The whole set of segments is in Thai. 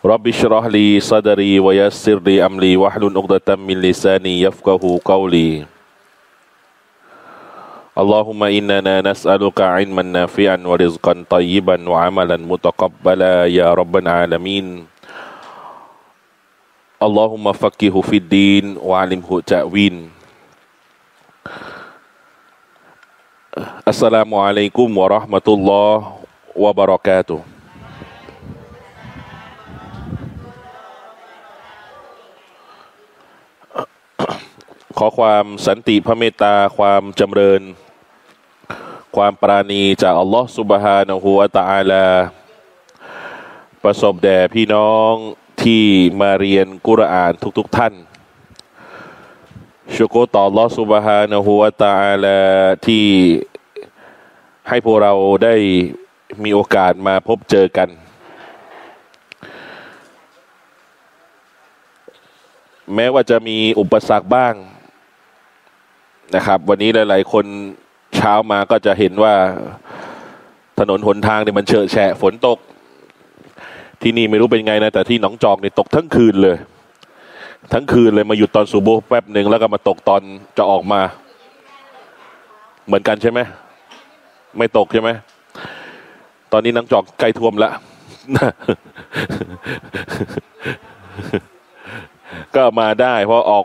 رب اشرح لي صدري ويسر لي أمري واحلل عقدة من لساني يفقه قولي. اللهم إننا نسألك علما نافعا ورزقا طيبا وعملا متقبلا يا رب العالمين. اللهم فقهه في الدين وعلمه تأويل. السلام عليكم ورحمة الله وبركاته. ขอความสันติพระเมตตาความจำเริญ ความปราณีจากอัลลอฮฺสุบฮานะฮูวะตะอาลา ประสบแด่พี่น้องที่มาเรียนกุรอานทุกๆทท่านชุกต่ออัลลอฮฺสุบฮานะฮูวะตะอาลาที่ให้พวกเราได้มีโอกาสมาพบเจอกัน แม้ว่าจะมีอุปสรรคบ้าง นะครับ วันนี้หลาย ๆ คนเช้ามาก็จะเห็นว่าถนนหนทางเนี่ยมันเฉอะแฉะฝนตก ที่นี่ไม่รู้เป็นไงนะ แต่ที่หนองจอกเนี่ยตกทั้งคืนเลย ทั้งคืนเลยมาหยุดตอนสูโบแป๊บหนึ่งแล้วก็มาตกตอนจะออกมา เหมือนกันใช่ไหมไม่ตกใช่ไหมตอนนี้นังจอกใกล้ท่วมแล้วก็มาได้เพราะออก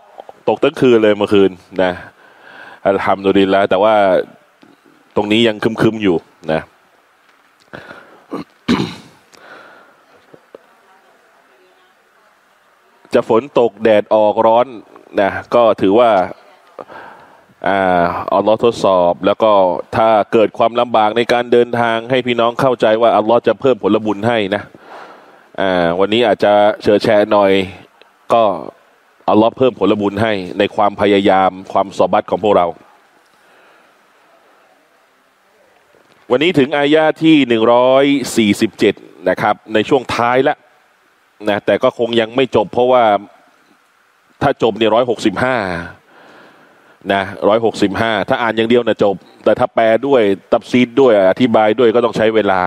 ตกทั้งคืนเลยเมื่อคืนนะ อัลฮัมดุลิลละแต่ว่าตรงนี้ยังคึมๆอยู่นะจะฝนตกแดดออกร้อนนะก็ถือว่าอ่าอัลลอฮ์ทดสอบ แล้วก็ถ้าเกิดความลำบากในการเดินทางให้พี่น้องเข้าใจว่าอัลลอฮ์จะเพิ่มผลบุญให้นะอ่าวันนี้อาจจะเชิญแชร์หน่อยก็ อัลลอฮ์เพิ่มผลบุญให้ในความพยายามความสอบัตของพวกเรา วันนี้ถึงอายาที่หนึ่งร้อยสี่สิบเจ็ดนะครับ ในช่วงท้ายแล้วนะแต่ก็คงยังไม่จบเพราะว่าถ้าจบเนี่ยร้อยหกสิบห้านะร้อยหกสิบห้าถ้าอ่านอย่างเดียวนะจบ แต่ถ้าแปลด้วยตับซีดด้วยอธิบายด้วยก็ต้องใช้เวลา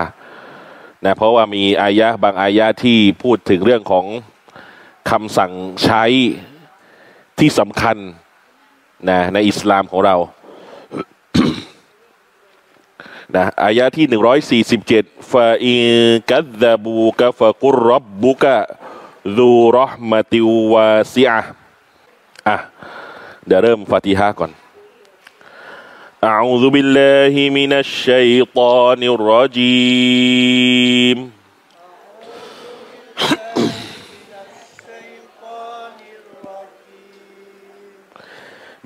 นะเพราะว่ามีอายะบางอายะที่พูดถึงเรื่องของคำสั่งใช้ ที่สำคัญนะในอิสลามของเรา นะอายะที่หนึ่งร้อยสี่สิบเจ็ดฟาอิกัดะบูกะฟะกุรรับบุกะดูรหมติวาซิอะอ่ะเดี๋ยวเริ่มฟาติฮะก่อน أعوذ بالله من الشيطان الرجيم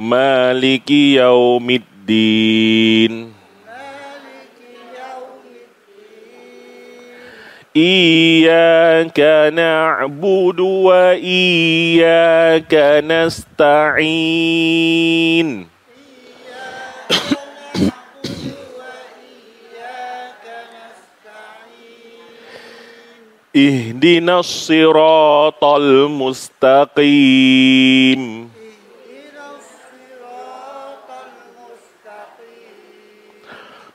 Maliki yaumiddin. Iyaka na'budu wa iyaka nasta'in. Ihdinas siratal mustaqim.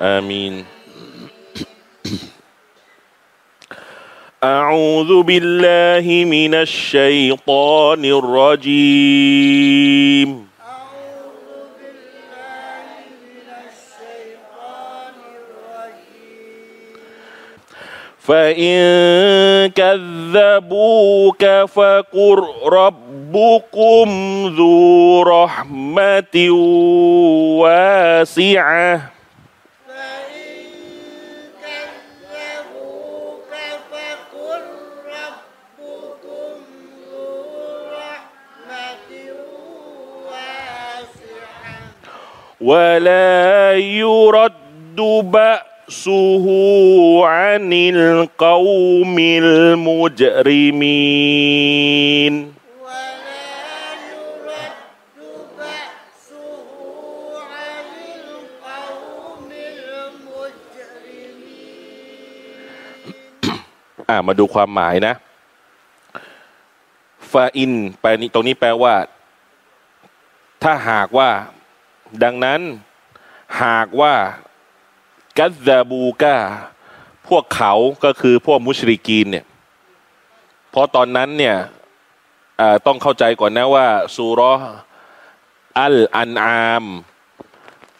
آمين. أعوذ بالله من الشيطان الرجيم. فإن كذبوك فقل ربكم ذو رحمة واسعة ولا يرد بأسه عن القوم المجرمين ولا يرد بأسه عن القوم المجرمين อ่ามาดูความหมายนะฟาอินแปลนี้ตรงนี้แปลว่า ถ้าหากว่า ดังนั้นหากว่ากัซาบูกาพวกเขาก็คือพวกมุชริกีนเนี่ยเพราะตอนนั้นเนี่ยต้องเข้าใจก่อนนะว่าซูรออัลอันอาม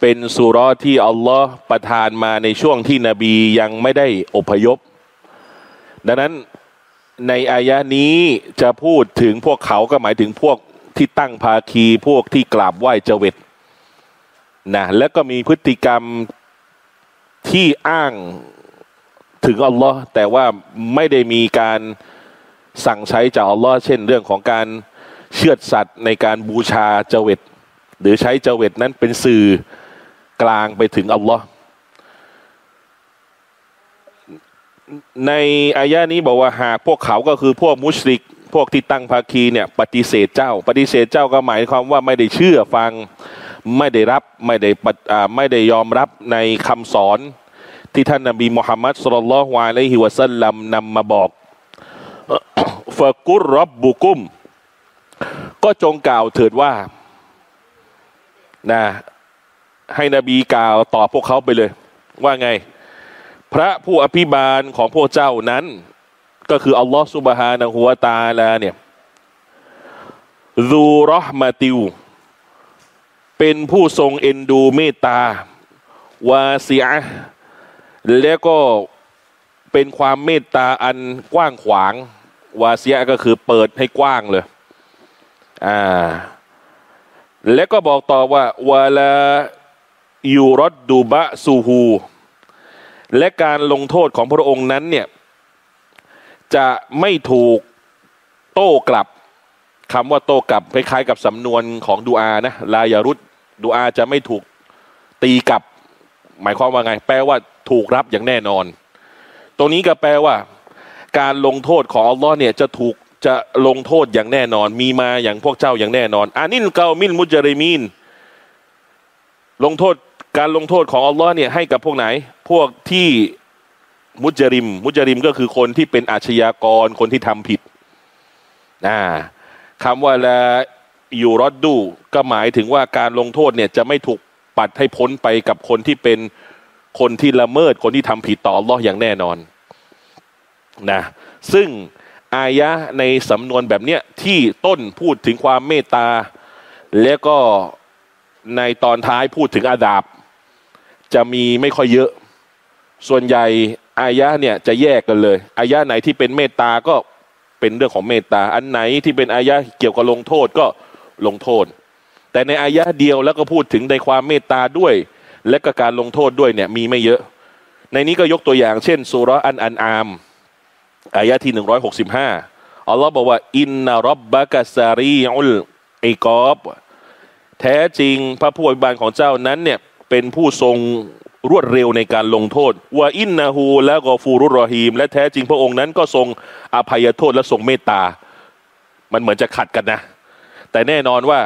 เป็นสุรอที่อัลลอฮ์ประทานมาในช่วงที่นบียังไม่ได้อพยพ ดังนั้นในอายะนี้จะพูดถึงพวกเขาก็หมายถึงพวกที่ตั้งภาคีพวกที่กราบไหว้เจเวต นะแล้วก็มีพฤติกรรมที่อ้างถึงอัลลอฮ์แต่ว่าไม่ได้มีการสั่งใช้จากอัลลอฮ์เช่นเรื่องของการเชือดสัตว์ในการบูชาเจเวตหรือใช้เจเวตนั้นเป็นสื่อกลางไปถึงอัลลอฮ์ในอายะนี้บอกว่าหากพวกเขาก็คือพวกมุชริก พวกที่ตั้งภาคีเนี่ยปฏิเสธเจ้า ปฏิเสธเจ้าก็หมายความว่าไม่ได้เชื่อฟัง ไม่ได้รับไม่ได้ปฏิอ่าไม่ได้ยอมรับในคำสอน ที่ท่านนบีมุฮัมมัดสุลลัลฮุอะลัยฮิวะสัลลัมนำมาบอกฟะกุรรับบุกุม ก็จงกล่าวเถิดว่านะให้นบีกล่าวตอบพวกเขาไปเลย ว่าไง พระผู้อภิบาลของพวกเจ้านั้น ก็คืออัลลอฮฺสุบฮานะฮัวะตาลาเนี่ยซูรอห์มาติว เป็นผู้ทรงเอ็นดูเมตตาวาเสียแล้วก็เป็นความเมตตาอันกว้างขวาง วาเสียก็คือเปิดให้กว้างเลยอ่าแล้วก็บอกต่อว่าวาลายูรดดูบะซูฮูและการลงโทษของพระองค์นั้นเนี่ยจะไม่ถูกโต้กลับคำว่าโต้กลับคล้ายๆกับสำนวนของดูอานะลายารุด ดูอาจะไม่ถูกตีกลับ หมายความว่าไง แปลว่าถูกรับอย่างแน่นอน ตรงนี้ก็แปลว่า การลงโทษของอัลลอฮ์เนี่ยจะถูกจะลงโทษอย่างแน่นอน มีมาอย่างพวกเจ้าอย่างแน่นอนอานินเกามินมุจาริมีนลงโทษการลงโทษของอัลลอฮ์เนี่ยให้กับพวกไหน พวกที่มุจริม มุจริมก็คือคนที่เป็นอาชญากรคนที่ทำผิดนะคำว่าละ ยูรอดดู ก็หมายถึงว่าการลงโทษเนี่ยจะไม่ถูกปัดให้พ้นไปกับคนที่เป็นคนที่ละเมิดคนที่ทำผิดต่ออัลออย่างแน่นอนนะซึ่งอายะในสำนวนแบบเนี้ยที่ต้นพูดถึงความเมตตา แล้วก็ในตอนท้ายพูดถึงอาดาบ จะมีไม่ค่อยเยอะ ส่วนใหญ่อายะเนี่ยจะแยกกันเลยอายะไหนที่เป็นเมตตาก็เป็นเรื่องของเมตตา อันไหนที่เป็นอายะเกี่ยวกับลงโทษก็ ลงโทษ แต่ในอายะเดียวแล้วก็พูดถึงในความเมตตาด้วย และก็การลงโทษด้วยเนี่ยมีไม่เยอะ ในนี้ก็ยกตัวอย่าง เช่นสุรอันอันอามอายะที่หนึ่งร้อยหกสิบห้าอัลลอฮ์บอกว่า อินนารับบะกะซารีอุลอิกอบ แท้จริงพระผู้อภิบาลของเจ้านั้นเนี่ยเป็นผู้ทรงรวดเร็วในการลงโทษว่าอินนาฮูแล้วก็ฟูรุรอฮีม และแท้จริงพระองค์นั้นก็ทรงอภัยโทษและทรงเมตตา มันเหมือนจะขัดกันนะ แต่แน่นอนว่า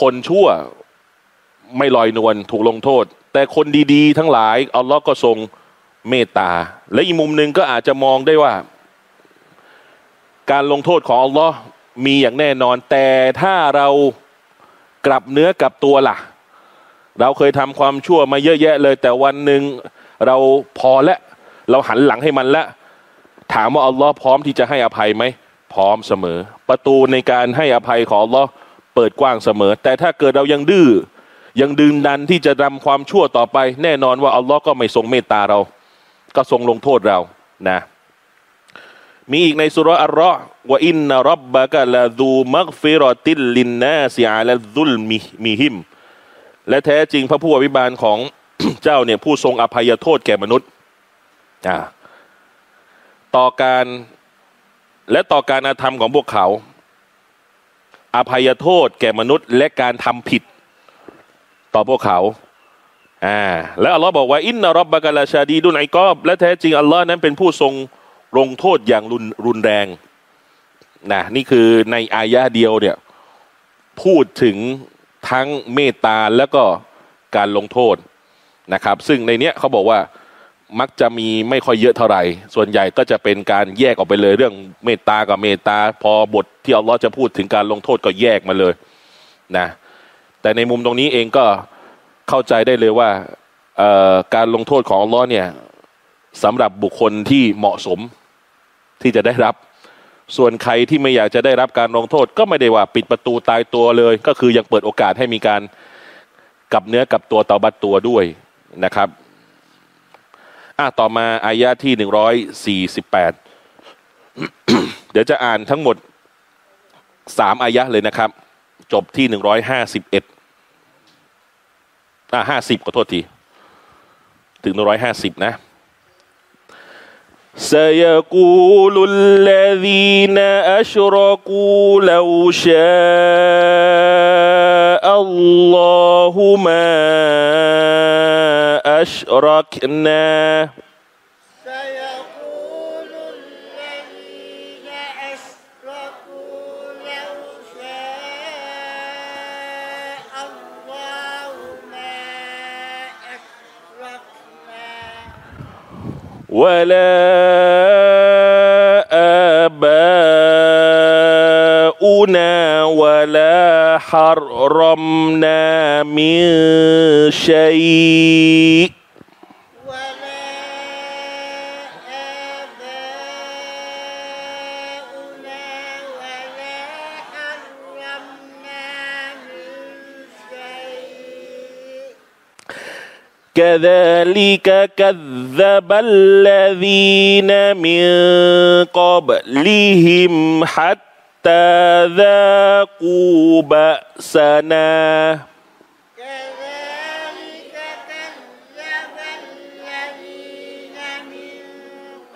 คนชั่วไม่ลอยนวลถูกลงโทษ แต่คนดีๆ ทั้งหลายอัลลอฮ์ก็ทรงเมตตา และอีกมุมหนึ่งก็อาจจะมองได้ว่า การลงโทษของอัลลอฮ์มีอย่างแน่นอน แต่ถ้าเรากลับเนื้อกลับตัวล่ะ เราเคยทำความชั่วมาเยอะแยะเลย แต่วันหนึ่งเราพอแล้วเราหันหลังให้มันแล้วถามว่าอัลลอฮ์พร้อมที่จะให้อภัยไหม พร้อมเสมอ ประตูในการให้อภัยของอัลลอฮ์เปิดกว้างเสมอ แต่ถ้าเกิดเรายังดื้อยังดึงดันที่จะทำความชั่วต่อไป แน่นอนว่าอัลลอฮ์ก็ไม่ทรงเมตตาเรา ก็ทรงลงโทษเรานะมีอีกในสุราะห์อัลเราะห์ว่าอินนรับบะกะละดูมักฟิรอติลลินนาสิอาละซุลมิมิฮิม และแท้จริงพระผู้อภิบาลของเจ้าเนี่ยผู้ทรงอภัยโทษแก่มนุษย์อ่าต่อการ และต่อการอาธรรมของพวกเขา อภัยโทษแก่มนุษย์และการทำผิด ต่อพวกเขาอ่าแล้วอัลลอฮ์บอกว่าอินนารบบะกะลาชาดีดุนไอกอบ และแท้จริงอัลลอฮ์นั้นเป็นผู้ทรงลงโทษอย่างรุนรุนแรงนะนี่คือในอายะเดียวเนี่ยพูดถึงทั้งเมตตาแล้วก็การลงโทษนะครับ ซึ่งในเนี้ยเขาบอกว่า มักจะมีไม่ค่อยเยอะเท่าไหร่ ส่วนใหญ่ก็จะเป็นการแยกออกไปเลยเรื่องเมตตากับเมตตา พอบทที่อัลลอฮ์จะพูดถึงการลงโทษก็แยกมาเลยนะแต่ในมุมตรงนี้เองก็เข้าใจได้เลยว่าการลงโทษของอัลลอฮ์เนี่ยสำหรับบุคคลที่เหมาะสมที่จะได้รับ ส่วนใครที่ไม่อยากจะได้รับการลงโทษก็ไม่ได้ว่าปิดประตูตายตัวเลย ก็คือยังเปิดโอกาสให้มีการกลับเนื้อกลับตัวเตาบัตตัวด้วยนะครับ อ่ะต่อมาอายะที่หนึ่งร้อยสี่สิบแปด เดี๋ยวจะอ่านทั้งหมดสามอายะเลยนะครับ จบที่หนึ่งร้อยห้าสิบเอ็ดอ่าห้าสิบขอโทษที ถึงหนึ่งร้อยห้าสิบนะ سيقول الذين أشركوا لو شاء الله ما أشركنا. سيقول الذين أشركوا لو شاء الله ما أشركنا. ولا ربنا ولا حرمنا من شيء. كذلك كذب الذين من قبلهم حتى ذاقوا بأسنا. كذلك كذب الذين من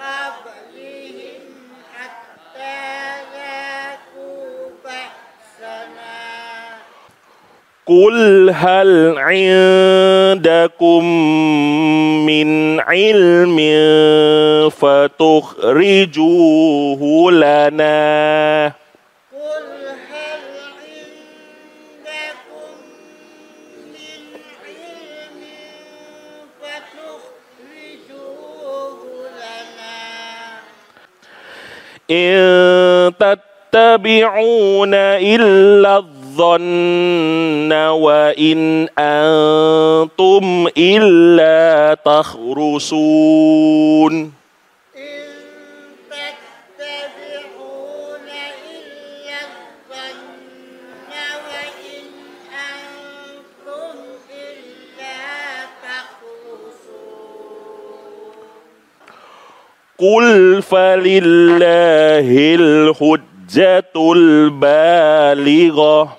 قبلهم حتى ذاقوا بأسنا. قل هل عندكم من علم فتخرجوه لنا؟ إن تتبعون إلا الظن وإن أنتم إلا تخرصون قل فلله الحجة البالغة قل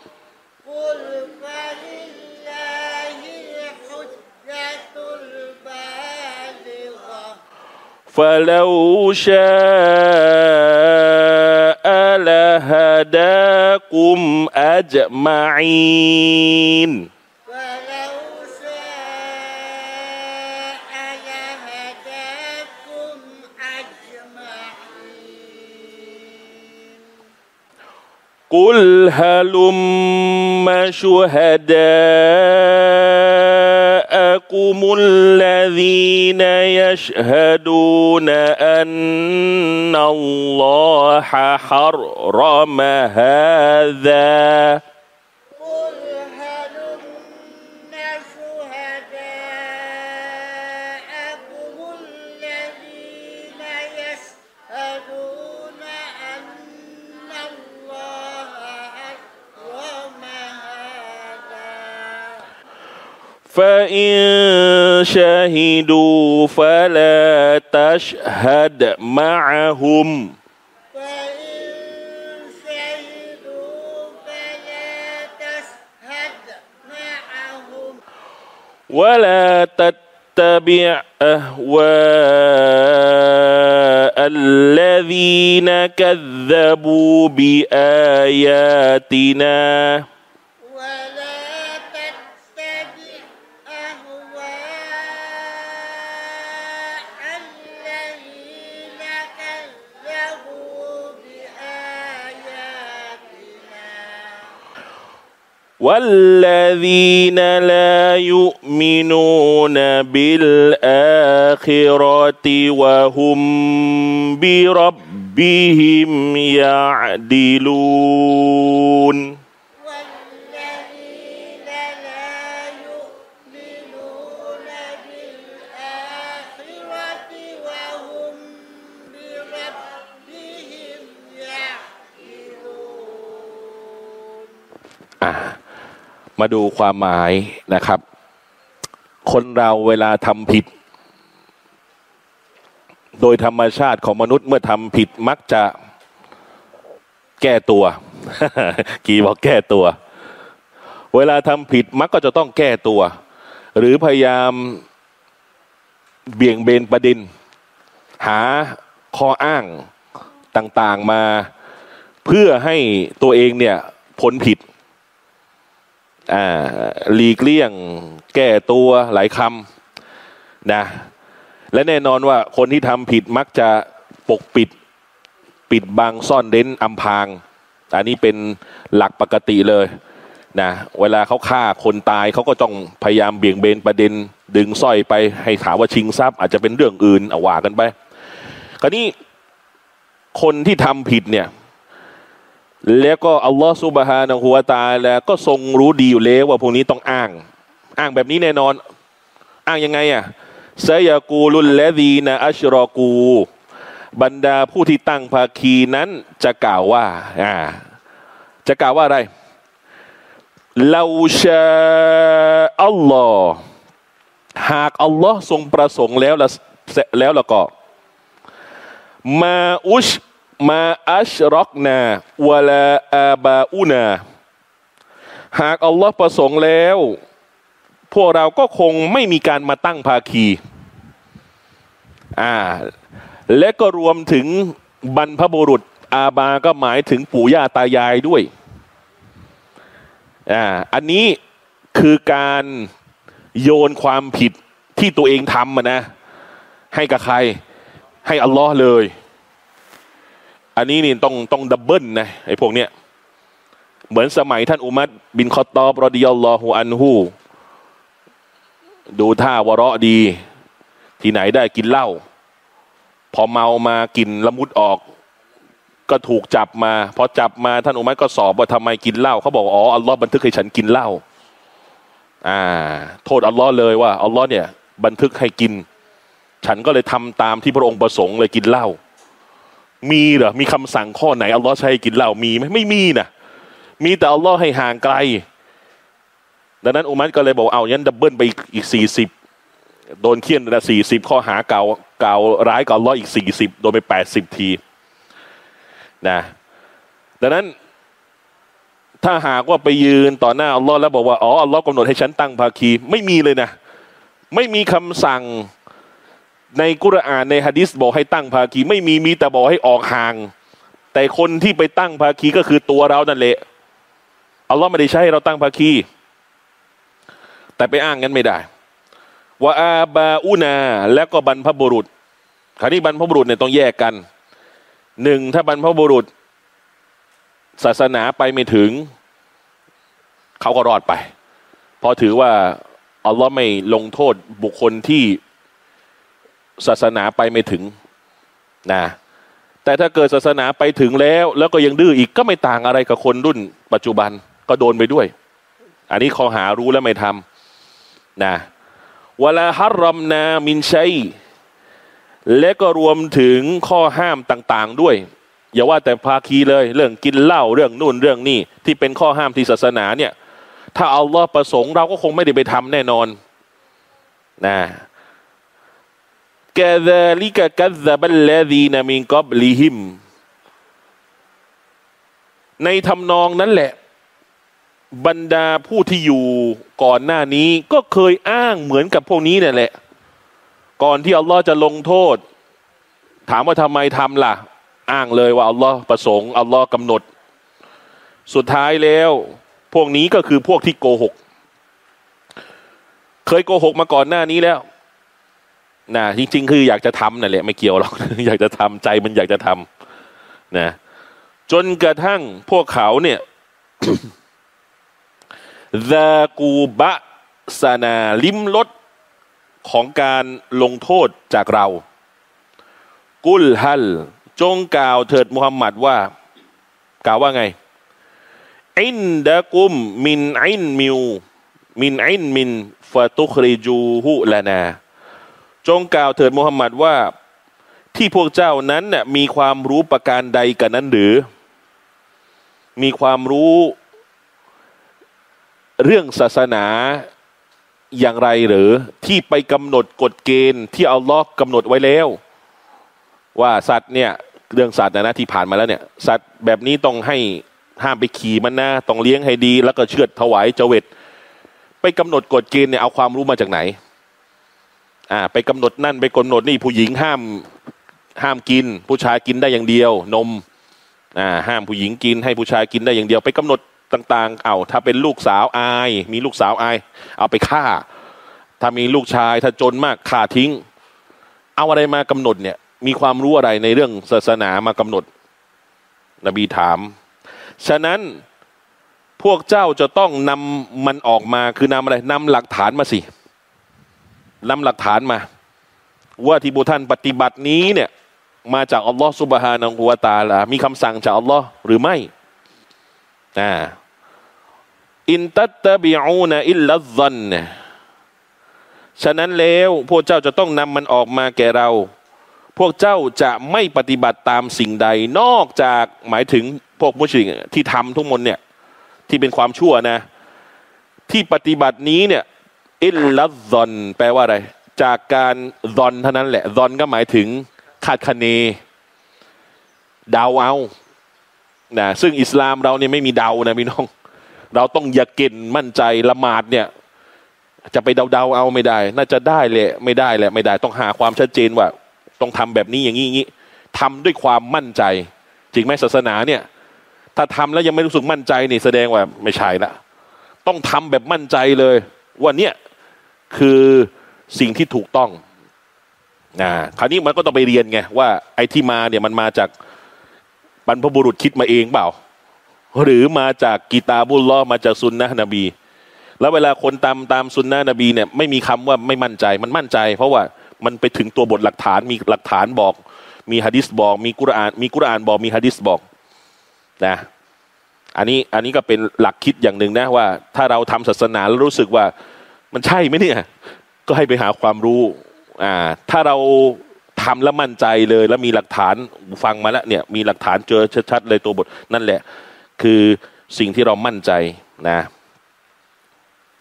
فلله الحجة البالغة فلو شاء لهداكم أجمعين قل هلم شهداءكم الذين يشهدون أن الله حرم هذا فإن شهدوا فلا تشهد معهم. فإن شهدوا فلا تشهد معهم ولا تتبع أهواء الذين كذبوا بآياتنا. والذين لا يؤمنون بالآخرة وهم بربهم يعدلون มาดูความหมายนะครับ คนเราเวลาทำผิด โดยธรรมชาติของมนุษย์เมื่อทำผิดมักจะแก้ตัว กี่บอกแก้ตัว เวลาทำผิดมักก็จะต้องแก้ตัว หรือพยายามเบี่ยงเบนประเด็นหาข้ออ้างต่างๆมา เพื่อให้ตัวเองเนี่ยพ้นผิด หลีกเลี่ยง แก้ตัวหลายคำนะและแน่นอนว่าคนที่ทำผิดมักจะปกปิดปิดบังซ่อนเร้นอำพรางอันนี้เป็นหลักปกติเลยนะเวลาเขาฆ่าคนตายเขาก็ต้องพยายามเบี่ยงเบนประเด็น ดึงสร้อยไปให้ถามว่าชิงทรัพย์ อาจจะเป็นเรื่องอื่นเอาว่ากันไปคราวนี้คนที่ทำผิดเนี่ย แล้วก็อัลลอฮฺซุบฮานะฮูวตะอาลาก็ทรงรู้ดีอยู่แล้วว่าพวกนี้ต้องอ้าง อ้างแบบนี้แน่นอน อ้างยังไงอะไซยากูลุลและดีนะอัชรอกู บรรดาผู้ที่ตั้งภาคีนั้นจะกล่าวว่าอ่าจะกล่าวว่าอะไรเราชาอัลลอฮ์หากอัลลอฮ์ทรงประสงค์แล้วละแล้วละก็ มาอุช มาอัชรอกนาวะลาอาบาอุนา หากอัลลอฮ์ประสงค์แล้ว พวกเราก็คงไม่มีการมาตั้งภาคี อ่า และก็รวมถึงบรรพบุรุษ อาบาก็หมายถึงปู่ย่าตายายด้วย อ่า อันนี้คือการโยนความผิดที่ตัวเองทำนะ ให้กับใคร ให้อัลลอฮ์เลย อันนี้นี่ต้องต้องดับเบิลนะไอ้พวกเนี้ยเหมือนสมัยท่านอุมัดบินคอตอบรอดิยัลลอฮุอันฮูดูท่าวะเราะดี ที่ไหนได้กินเหล้าพอเมามากินละมุดออก ก็ถูกจับมาพอจับมาท่านอุมัดก็สอบว่าทำไมกินเหล้าเขาบอกอ๋ออัลลอฮ์บันทึกให้ฉันกินเหล้าอ่า โทษอัลลอฮ์เลยว่าอัลลอฮ์เนี่ย บันทึกให้กิน ฉันก็เลยทำตามที่พระองค์ประสงค์เลยกินเหล้า มีเหรอมีคำสั่งข้อไหนอัลลอฮ์ใช้กินเหล้ามีไหมไม่มีนะมีแต่อัลลอฮ์ให้ห่างไกล ดังนั้นอุมัรก็เลยบอกเอายันดับเบิลไปอีกสี่สิบโดนเคี่ยนละสี่สิบข้อหาเก่าเก่าร้ายกับอัลลอฮ์อีกสี่สิบโดนไปแปดสิบทีนะดังนั้นถ้าหากว่าไปยืนต่อหน้าอัลลอฮ์แล้วบอกว่าอ๋ออัลลอฮ์กำหนดให้ฉันตั้งภาคี ไม่มีเลยนะ ไม่มีคำสั่ง ในกุรอานในฮะดิษบอกให้ตั้งภาคีไม่มีมีแต่บอกให้ออกห่าง แต่คนที่ไปตั้งภาคีก็คือตัวเรานั่นแหละอัลลอฮ์ไม่ได้ใช้ให้เราตั้งภาคี แต่ไปอ้างกันไม่ได้ว่าอาบาอุนาแล้วก็บรรพบุรุษคราวนี้บรรพบุรุษเนี่ยต้องแยกกันหนึ่งถ้าบรรพบุรุษ ศาสนาไปไม่ถึง เขาก็รอดไปเพราะถือว่าอัลลอฮ์ไม่ลงโทษบุคคลที่ ศาสนาไปไม่ถึงนะแต่ถ้าเกิดศาสนาไปถึงแล้ว แล้วก็ยังดื้ออีกก็ไม่ต่างอะไรกับคนรุ่น ปัจจุบันก็โดนไปด้วย อันนี้ข้อหารู้แล้วไม่ทำนะวลาฮัรรอมนามินชัยและก็รวมถึงข้อห้ามต่างๆด้วย อย่าว่าแต่ภาคีเลย เรื่องกินเหล้าเรื่องนู่นเรื่องนี่ที่เป็นข้อห้ามที่ศาสนาเนี่ย ถ้าอัลลอฮ์ประสงค์เราก็คงไม่ได้ไปทำแน่นอนนะ กะซาลิกะกัซซะบัลลดีนมินกับลิฮิม ในทำนองนั้นแหละ บรรดาผู้ที่อยู่ก่อนหน้านี้ ก็เคยอ้างเหมือนกับพวกนี้เนี่ยแหละ ก่อนที่อัลลอฮ์จะลงโทษ ถามว่าทำไมทำล่ะ อ้างเลยว่าอัลลอฮ์ประสงค์อัลลอฮ์กำหนด สุดท้ายแล้ว พวกนี้ก็คือพวกที่โกหก เคยโกหกมาก่อนหน้านี้แล้ว นะจริง ๆ คืออยากจะทำนั่นแหละไม่เกี่ยวหรอก อยากจะทำใจมันอยากจะทำนะจนกระทั่งพวกเขาเนี่ยซากูบะสนาลิมลดของการลงโทษจากเรา กุลฮัล จงกล่าวเถิดมุฮัมมัดว่า กล่าวว่าไง อินดะกุม มินอินมิว มินอินมินฟาตุคริจูฮุลานา จงกล่าวเถิดมุฮัมมัดว่าที่พวกเจ้านั้นน่ะมีความรู้ประการใดกันนั้นหรือ มีความรู้เรื่องศาสนาอย่างไรหรือ ที่ไปกำหนดกฎเกณฑ์ที่อัลลอฮ์กำหนดไว้แล้ว ว่าสัตว์เนี่ยเรื่องสัตว์นะนะที่ผ่านมาแล้วเนี่ยสัตว์แบบนี้ต้องให้ห้ามไปขี่มันนะต้องเลี้ยงให้ดี แล้วก็เชือดถวายเจเวตไปกำหนดกฎเกณฑ์เนี่ยเอาความรู้มาจากไหน อ่าไปกำหนดนั่นไปกำหนดนี่ผู้หญิงห้ามห้ามกิน ผู้ชายกินได้อย่างเดียว นมอ่าห้ามผู้หญิงกิน ให้ผู้ชายกินได้อย่างเดียว ไปกำหนดต่าง ๆ เอาถ้าเป็นลูกสาวอาย มีลูกสาวอาย เอาไปฆ่า ถ้ามีลูกชายถ้าจนมากฆ่าทิ้ง เอาอะไรมากำหนดเนี่ย มีความรู้อะไรในเรื่องศาสนามากำหนด นบีถาม ฉะนั้นพวกเจ้าจะต้องนำมันออกมาคือนำอะไรนำหลักฐานมาสิ นำหลักฐานมา ว่าที่บุท่านปฏิบัตินี้เนี่ยมาจากอัลลอฮ์สุบฮานะฮูวาตาลามีคำสั่งจากอัลลอฮ์หรือไม่อ่าอินตัตตะบิอูนอิลลัซันเนี่ยฉะนั้นแล้วพวกเจ้าจะต้องนำมันออกมาแก่เรา พวกเจ้าจะไม่ปฏิบัติตามสิ่งใด นอกจากหมายถึงพวกมุชริกที่ทำทุกมนเนี่ยที่เป็นความชั่วนะ ที่ปฏิบัตินี้เนี่ย อิลลัซอนแปลว่าอะไร จากการซอนเท่านั้นแหละซอนก็หมายถึงคาดคะเนเดาเอานะซึ่งอิสลามเราเนี่ยไม่มีเดานะพี่น้อง เราต้องอย่าเก่นมั่นใจละหมาดเนี่ย จะไปเดาๆเอาไม่ได้ น่าจะได้แหละไม่ได้แหละไม่ได้ ต้องหาความชัดเจนว่า ต้องทำแบบนี้อย่างนี้อย่างนี้ทำด้วยความมั่นใจ จริงไหมศาสนาเนี่ย ถ้าทำแล้วยังไม่รู้สึกมั่นใจนี่แสดงว่าไม่ใช่ละต้องทำแบบมั่นใจเลย ว่าเนี่ย คือสิ่งที่ถูกต้องนะคราวนี้มันก็ต้องไปเรียนไงว่าไอ้ที่มาเนี่ยมันมาจากบรรพบุรุษคิดมาเองเปล่า หรือมาจากกีตาบุลลอมาจากซุนนะนบี แล้วเวลาคนตามตามซุนนะนบีเนี่ยไม่มีคำว่าไม่มั่นใจมันมั่นใจ เพราะว่ามันไปถึงตัวบทหลักฐานมีหลักฐานบอก มีฮะดิษบอก มีกุรอาน มีกุรอานบอกมีฮะดิษบอกนะอันนี้อันนี้ก็เป็นหลักคิดอย่างหนึ่งนะว่า ถ้าเราทำศาสนาแล้วรู้สึกว่า มันใช่ไหมเนี่ย ก็ให้ไปหาความรู้อ่าถ้าเราทำแล้วมั่นใจเลย แล้วมีหลักฐานฟังมาแล้วเนี่ย มีหลักฐานเจอชัดๆเลยตัวบท นั่นแหละ คือสิ่งที่เรามั่นใจนะ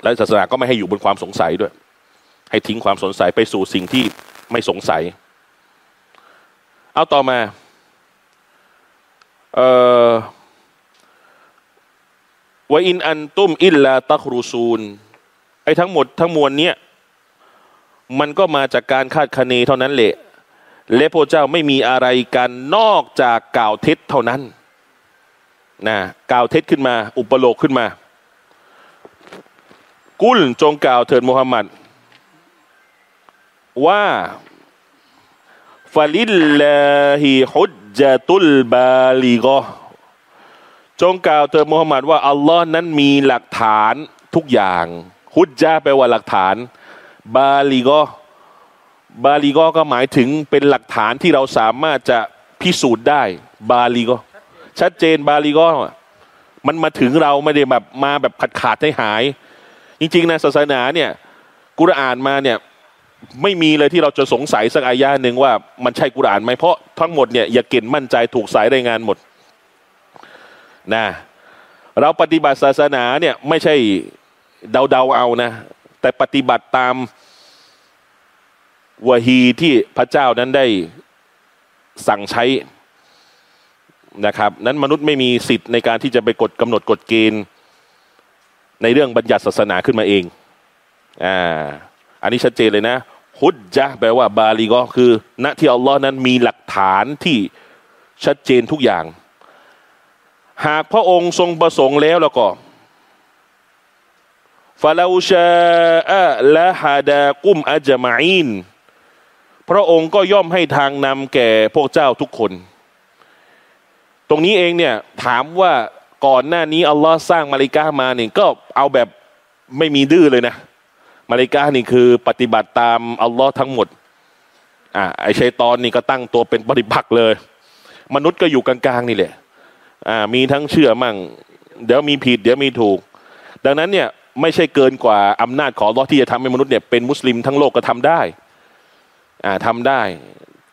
และศาสนาก็ไม่ให้อยู่บนความสงสัยด้วย ให้ทิ้งความสงสัยไปสู่สิ่งที่ไม่สงสัย เอาต่อมาเอ่อวอินอันตุมอิลลาตักรูซูน ไอ้ทั้งหมดทั้งมวลเนี้ยมันก็มาจากการคาดคะเนเท่านั้นแหละ และพระเจ้าไม่มีอะไรกันนอกจากกล่าวเท็จเท่านั้นนะกล่าวเท็จขึ้นมา อุปโลกขึ้นมา กุลจงกล่าวเถิดมุฮัมมัดว่าฟาลิลลาฮิฮุจจตุลบาลีกจงกล่าวเถิดมุฮัมมัดว่า อัลลอฮ์นั้นมีหลักฐานทุกอย่าง ฮุจจาแปลว่าหลักฐาน บาลีกบาลีกก็หมายถึงเป็นหลักฐานที่เราสามารถจะพิสูจน์ได้ บาลีกชัดเจนบาลีกมันมาถึงเราไม่ได้แบบมาแบบขาดขาดให้หาย จริงๆนะศาสนาเนี่ยกุรอานมาเนี่ยไม่มีเลยที่เราจะสงสัยสักอายาหนึ่งว่ามันใช่กุรอานไหมเพราะทั้งหมดเนี่ยอย่าเก่นมั่นใจถูกสายรายงานหมดนะเราปฏิบัติศาสนาเนี่ยไม่ใช่ เดาๆเอานะ แต่ปฏิบัติตามวะฮีที่พระเจ้านั้นได้สั่งใช้นะครับ นั้นมนุษย์ไม่มีสิทธิ์ในการที่จะไปกฎกำหนดกฎเกณฑ์ ในเรื่องบัญญัติศาสนาขึ้นมาเองอ่าอันนี้ชัดเจนเลยนะฮุดจะแปลว่าบาลีก็คือณที่อัลลอฮ์นั้นมีหลักฐานที่ชัดเจนทุกอย่าง หากพระองค์ทรงประสงค์แล้วแล้วก็ ฟาลาชาอะละฮาดากุมอัจมาอินพระองค์ก็ย่อมให้ทางนำแก่พวกเจ้าทุกคน ตรงนี้เองเนี่ยถามว่าก่อนหน้านี้อัลลอฮ์สร้างมาลิกามาเนี่ยก็เอาแบบไม่มีดื้อเลยนะ มาลิกานี่คือปฏิบัติตามอัลลอฮ์ทั้งหมดอ่าไอชัยตอนนี่ก็ตั้งตัวเป็นปฏิปักษ์เลย มนุษย์ก็อยู่กลางๆนี่แหละอ่ามีทั้งเชื่อมั่ง เดี๋ยวมีผิด เดี๋ยวมีถูก ดังนั้นเนี่ย ไม่ใช่เกินกว่าอำนาจของลอที่จะทำให้มนุษย์เนี่ยเป็นมุสลิมทั้งโลกก็ทำได้อ่าทำได้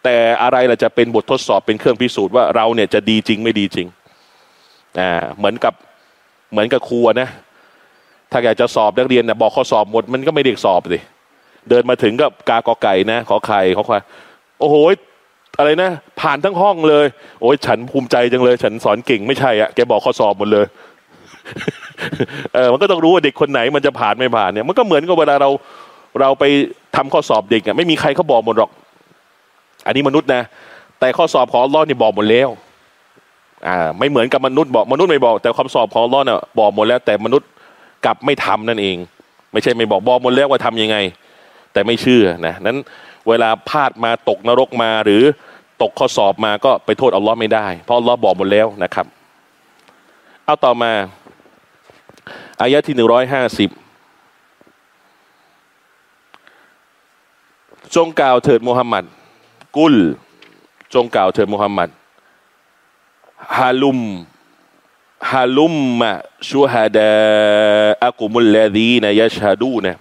แต่อะไรล่ะจะเป็นบททดสอบเป็นเครื่องพิสูจน์ว่าเราเนี่ยจะดีจริงไม่ดีจริงอ่าเหมือนกับเหมือนกับครูอะนะถ้าอยากจะสอบนักเรียนนะบอกข้อสอบหมดมันก็ไม่เด็กสอบสิเดินมาถึงก็กากอไก่นะขอไข่ขอควายโอ้โหอะไรนะ ผ่านทั้งห้องเลย โอ้ยฉันภูมิใจจังเลย ฉันสอนเก่งไม่ใช่อะแกบอกข้อสอบหมดเลย เออมันก็ต้องรู้ว่าเด็กคนไหนมันจะผ่านไม่ผ่านเนี่ยมันก็เหมือนกับเวลาเราเราไปทำข้อสอบเด็กอะไม่มีใครเขาบอกหมดหรอก อันนี้มนุษย์นะ แต่ข้อสอบของอัลอนี่บอกหมดแล้วอ่าไม่เหมือนกับมนุษย์บอกมนุษย์ไม่บอก แต่ความสอบของอัลอเนี่ยบอกหมดแล้ว แต่มนุษย์กลับไม่ทำนั่นเอง ไม่ใช่ไม่บอกบอกหมดแล้วว่าทำยังไง แต่ไม่เชื่อนะนั้นเวลาพลาดมาตกนรกมาหรือตกข้อสอบมาก็ไปโทษอัลลอฮ์ไม่ได้ เพราะอัลลอฮ์บอกหมดแล้วนะครับ เอาต่อมา อายะที่หนึ่งร้อยห้าสิบจงกล่าวเถิดมุฮัมมัด กุล จงกล่าวเถิดมุฮัมมัดฮาลุมฮาลุมมะชูฮาดาอักุมุลลาดีนะยะชาดูนะ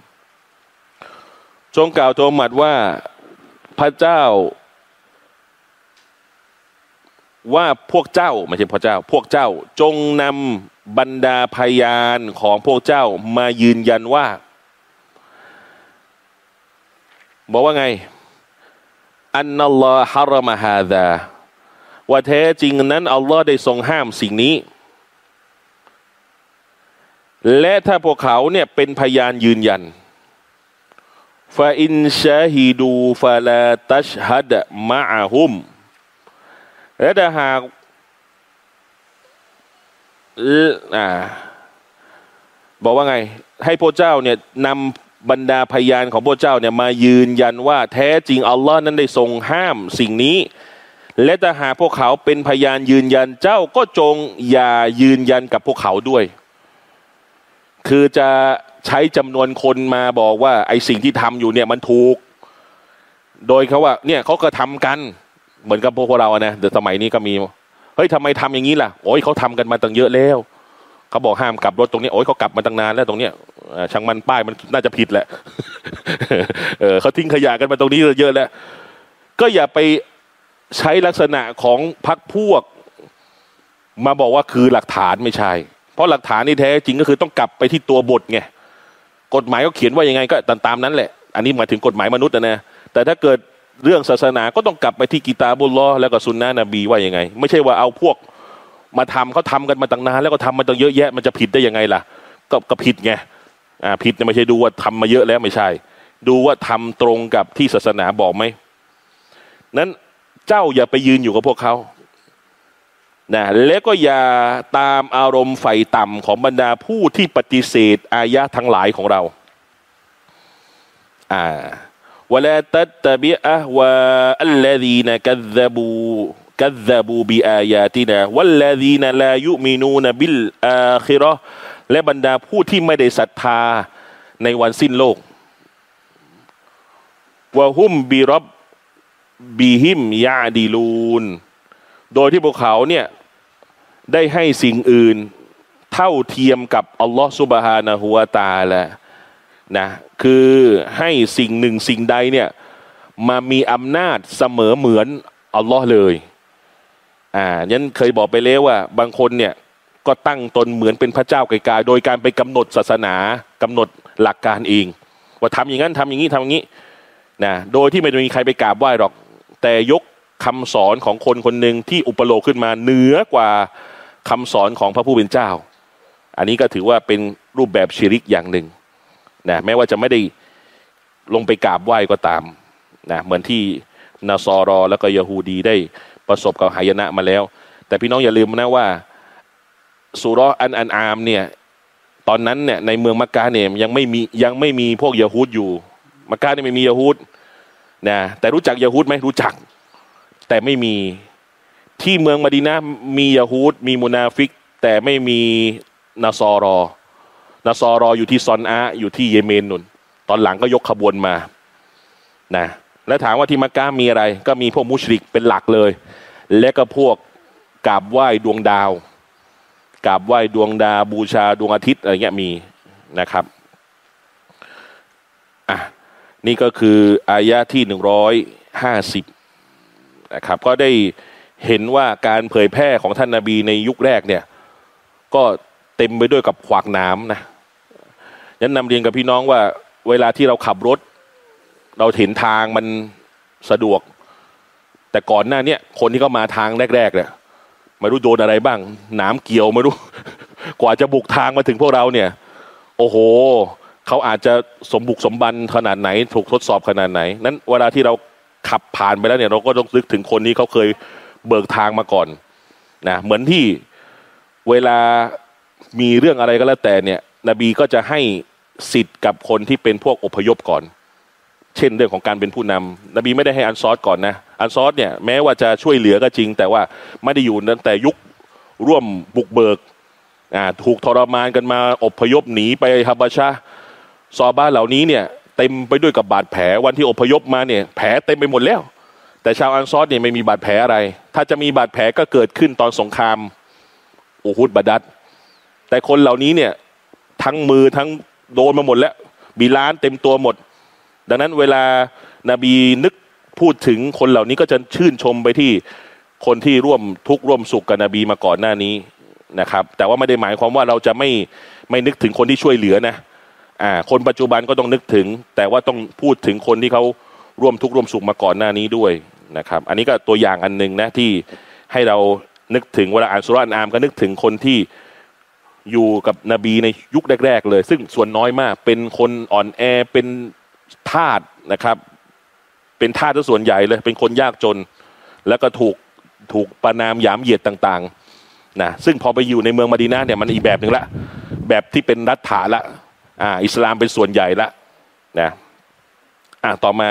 จงกล่าวโทมัดว่าพระเจ้า ว่าพวกเจ้าไม่ใช่พระเจ้า พวกเจ้าจงนำ บรรดาพยานของพวกเจ้ามายืนยันว่า บอกว่าไง อันนัลลอฮารมะฮาดาว่าแท้จริงนั้น อัลลอฮ์ได้ทรงห้ามสิ่งนี้ และถ้าพวกเขาเนี่ยเป็นพยานยืนยันฟาอินชาฮิดูฟาลาตัชฮัดมะอาฮุมและถ้าหาก อ่าบอกว่าไง ให้พระเจ้าเนี่ยนำบรรดาพยานของพระเจ้าเนี่ยมายืนยันว่าแท้จริงอัลลอฮ์นั้นได้ทรงห้ามสิ่งนี้ และถ้าหาพวกเขาเป็นพยานยืนยันเจ้าก็จงอย่ายืนยันกับพวกเขาด้วย คือจะใช้จำนวนคนมาบอกว่า ไอ้สิ่งที่ทำอยู่เนี่ยมันถูก โดยเขาว่า เนี่ยเขาก็ทำกัน เหมือนกับพวกเราอะนะเดี๋ยวสมัยนี้ก็มี เฮ้ยทำไมทำอย่างนี้ล่ะโอ้ยเขาทำกันมาตั้งเยอะแล้วเขาบอกห้ามกลับรถตรงนี้โอ้ยเขากลับมาตั้งนานแล้วตรงเนี้ยช่างมันป้ายมันน่าจะผิดแหละเออเขาทิ้งขยะกันมาตรงนี้เยอะแล้วก็อย่าไปใช้ลักษณะของพักพวก มาบอกว่าคือหลักฐานไม่ใช่ เพราะหลักฐานนี่แท้จริงก็คือต้องกลับไปที่ตัวบทไงกฎหมายก็เขียนว่ายังไงก็ตามนั้นแหละ อันนี้หมายถึงกฎหมายมนุษย์นะนะแต่ถ้าเกิด เรื่องศาสนาก็ต้องกลับไปที่กีตาบุลลอฮ์แล้วก็สุนนะนบีว่ายังไง ไม่ใช่ว่าเอาพวกมาทำเขาทำกันมาตั้งนานแล้วก็ทำมาตั้งเยอะแยะมันจะผิดได้ยังไงล่ะ ก็ก็ผิดไงอ่าผิดเนี่ยไม่ใช่ดูว่าทำมาเยอะแล้วไม่ใช่ ดูว่าทำตรงกับที่ศาสนาบอกไหมนั้นเจ้าอย่าไปยืนอยู่กับพวกเขานะและก็อย่าตามอารมณ์ไฟต่ำของบรรดาผู้ที่ปฏิเสธอายะทั้งหลายของเรา อ่า วลาตัตตบิอะวะอัลลดีนกัซบูกัซบูบิอายาตินาวัลลดีนลายุมินูนบิลอาคิราะห์และบรรดาผู้ที่ไม่ได้ศรัทธาในวันสิ้นโลกวะฮุมบิรับบิฮิมยาดีลูน โดยที่พวกเขาเนี่ยได้ให้สิ่งอื่น เท่าเทียมกับอัลลอฮฺสุบฮานะฮูวาตาละ นะคือให้สิ่งหนึ่งสิ่งใดเนี่ยมามีอำนาจเสมอเหมือนอัลลอฮ์เลยอ่ายันเคยบอกไปแล้วว่า บางคนเนี่ยก็ตั้งตนเหมือนเป็นพระเจ้าไกลๆโดยการไปกำหนดศาสนากำหนดหลักการเอง ว่าทำอย่างนั้นทำอย่างนี้ทำอย่างนี้นะโดยที่ไม่มีใครไปกราบไหว้หรอก แต่ยกคำสอนของคนคนหนึ่งที่อุปโลกขึ้นมาเหนือกว่าคำสอนของพระผู้เป็นเจ้า อันนี้ก็ถือว่าเป็นรูปแบบชิริกอย่างหนึ่ง นะแม้ว่าจะไม่ได้ลงไปกราบไหว้ก็ตามนะเหมือนที่นาซอรอ แล้วก็ยะฮูดีได้ประสบกับหายนะมาแล้ว แต่พี่น้องอย่าลืมนะว่าสุราะห์อันอันอามเนี่ยตอนนั้นเนี่ยในเมืองมักกะเนี่ยยังไม่มียังไม่มีพวกยะฮูดอยู่ มักกะเนี่ยไม่มียะฮูดนะแต่รู้จักยะฮูดไหมรู้จัก แต่ไม่มีที่เมืองมะดีนะมียะฮูดมีมุนาฟิก แต่ไม่มีนาซอรอ นาซอรออยู่ที่ซอนอาอยู่ที่เยเมนนุนตอนหลังก็ยกขบวนมานะแล้วถามว่าที่มักกะมีอะไร ก็มีพวกมุชริกเป็นหลักเลย และก็พวกกราบไหว้ดวงดาวกราบไหว้ดวงดาวบูชาดวงอาทิตย์อะไรเงี้ยมีนะครับอะนี่ก็คืออายะที่หนึ่งร้อยห้าสิบนะครับก็ได้เห็นว่าการเผยแพร่ของท่านนาบีในยุคแรกเนี่ย ก็เต็มไปด้วยกับขวากน้ำนะ ยันนำเรียนกับพี่น้องว่า เวลาที่เราขับรถ เราเห็นทางมันสะดวก แต่ก่อนหน้าเนี้ยคนที่เขามาทางแรกๆเนี่ยไม่รู้โดนอะไรบ้าง หนามเกี่ยวไม่รู้ กว่าจะบุกทางมาถึงพวกเราเนี่ย โอ้โหเขาอาจจะสมบุกสมบันขนาดไหน ถูกทดสอบขนาดไหน นั้นเวลาที่เราขับผ่านไปแล้วเนี่ย เราก็ต้องนึกถึงคนนี้เขาเคยเบิกทางมาก่อนนะเหมือนที่เวลามีเรื่องอะไรก็แล้วแต่เนี่ย นบีก็จะให้สิทธิ์กับคนที่เป็นพวกอพยพก่อน เช่นเรื่องของการเป็นผู้นำนบีไม่ได้ให้อันซอสก่อนนะ อันซอสเนี่ยแม้ว่าจะช่วยเหลือก็จริง แต่ว่าไม่ได้อยู่ตั้งแต่ยุคร่วมบุกเบิกถูกทรมานกันมาอพยพหนีไปฮับบัชะห์ซอบ้านเหล่านี้เนี่ยเต็มไปด้วยกับบาดแผลวันที่อพยพมาเนี่ยแผลเต็มไปหมดแล้ว แต่ชาวอันซอสเนี่ยไม่มีบาดแผลอะไร ถ้าจะมีบาดแผลก็เกิดขึ้นตอนสงครามอูฮุดบาดัดแต่คนเหล่านี้เนี่ย ทั้งมือทั้งโดนมาหมดแล้วบีล้านเต็มตัวหมด ดังนั้นเวลานาบีนึกพูดถึงคนเหล่านี้ก็จะชื่นชมไปที่คนที่ร่วมทุกข์ร่วมสุขกับนบีมาก่อนหน้านี้นะครับ แต่ว่าไม่ได้หมายความว่าเราจะไม่ไม่นึกถึงคนที่ช่วยเหลือนะอ่าคนปัจจุบันก็ต้องนึกถึง แต่ว่าต้องพูดถึงคนที่เขาร่วมทุกข์ร่วมสุขมาก่อนหน้านี้ด้วยนะครับ อันนี้ก็ตัวอย่างอันหนึ่งนะที่ให้เรานึกถึงเวลาอ่านสุราษฎร์อามก็นึกถึงคนที่ อยู่กับนบีในยุคแรก ๆ เลย ซึ่งส่วนน้อยมาก เป็นคนอ่อนแอเป็นทาสนะครับ เป็นทาสซะส่วนใหญ่เลย เป็นคนยากจน แล้วก็ถูกถูกประนามหยามเหยียดต่างๆนะซึ่งพอไปอยู่ในเมืองมาดีนาเนี่ยมันอีกแบบหนึ่งละ แบบที่เป็นรัฐฐานละอ่าอิสลามเป็นส่วนใหญ่ละนะอ่าต่อมา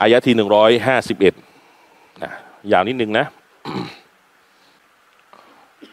อายะที่หนึ่งร้อยห้าสิบเอ็ดนะยาวนิดนึงนะ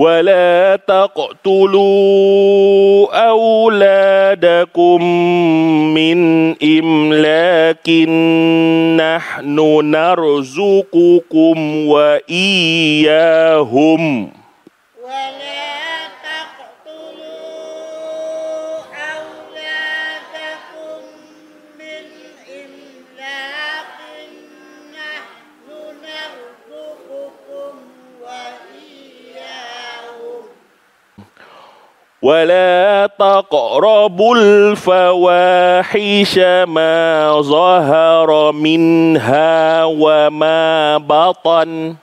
ولا تقتلوا أولادكم من إملاك نحن نرزقكم وإياهم. ولا تقربوا الفواحش ما ظهر منها وما بطن.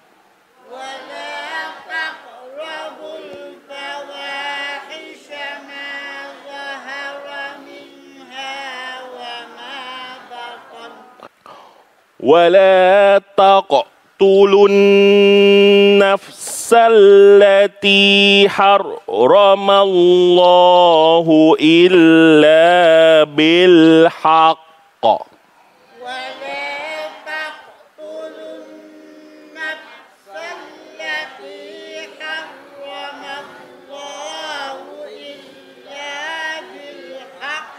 ولا تقربوا النفس التي حرم الله إلا بالحق. ولا تقتلوا النفس التي حرم الله إلا بالحق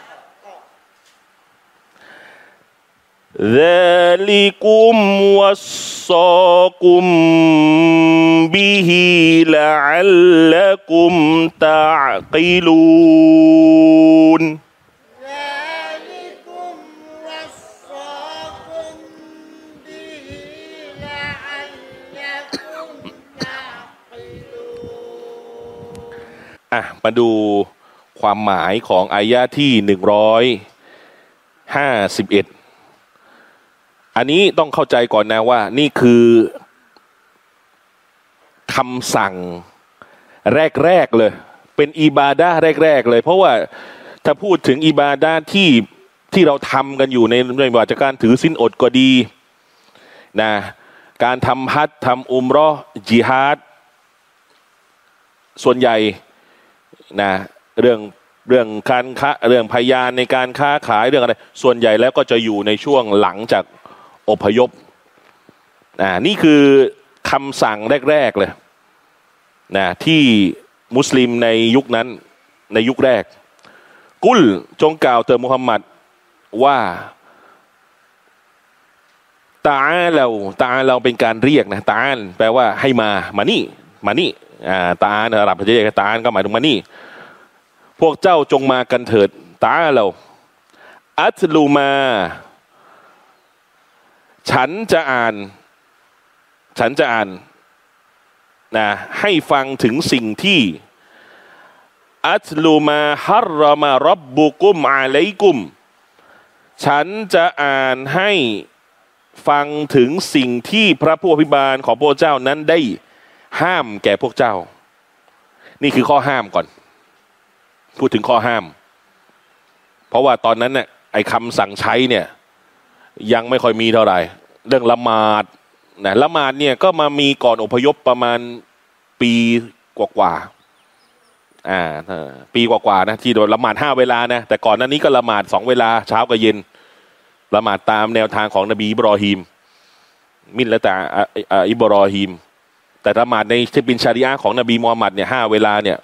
ذلكم وص وصاكم به لعلكم تعقلون ذلكم وصاكم به لعلكم تعقلون อ่ะมาดูความหมายของอายะที่หนึ่งร้อยห้าสิบเอ็ด อันนี้ต้องเข้าใจก่อนนะว่า นี่คือคำสั่งแรกๆเลย เป็นอิบาดาแรก ๆ เลย เพราะว่าถ้าพูดถึงอิบาดาที่ที่เราทำกันอยู่ในไม่ว่าจะการถือสินอดก็ดีนะการทำฮัจญ์ทำอุมรอจิฮาดส่วนใหญ่นะเรื่องเรื่องการค้าเรื่องพยานในการค้าขายเรื่องอะไร ส่วนใหญ่แล้วก็จะอยู่ในช่วงหลังจาก อพยพนะนี่คือคำสั่งแรก ๆ เลยนะที่มุสลิมในยุคนั้นในยุคแรก กุลจงกล่าวเตอมุฮัมมัดว่าตาเราตาเราเป็นการเรียกนะตาแปลว่าให้มามานี่ มานี่อ่าตาลอาหรับจะเรียกตาก็หมายถึงมานี่ พวกเจ้าจงมากันเถิดตาเราอัตลูมา ฉันจะอ่าน ฉันจะอ่านนะให้ฟังถึงสิ่งที่อัตลูมาฮัรรมารบบุกุมอาเลกุม ฉันจะอ่านให้ฟังถึงสิ่งที่พระผู้อภิบาลของพระเจ้านั้นได้ห้ามแก่พวกเจ้า นี่คือข้อห้ามก่อน พูดถึงข้อห้าม เพราะว่าตอนนั้นเนี่ยไอ้คำสั่งใช้เนี่ย ยังไม่ค่อยมีเท่าไหร่ เรื่องละหมาดนะละหมาดเนี่ยก็มามีก่อนอพยพประมาณปีกว่าๆอ่าเออปีกว่าๆนะที่โดนละหมาดห้าเวลานะแต่ก่อนนั้นนี้ก็ละหมาดสองเวลาเช้ากับเย็นละหมาดตามแนวทางของนบีอิบรอฮีมมินและแต่อะอะอิบรอฮีมแต่ละหมาดในที่เป็นชาริอะของนบีมูฮัมมัดเนี่ยห้าเวลาเนี่ย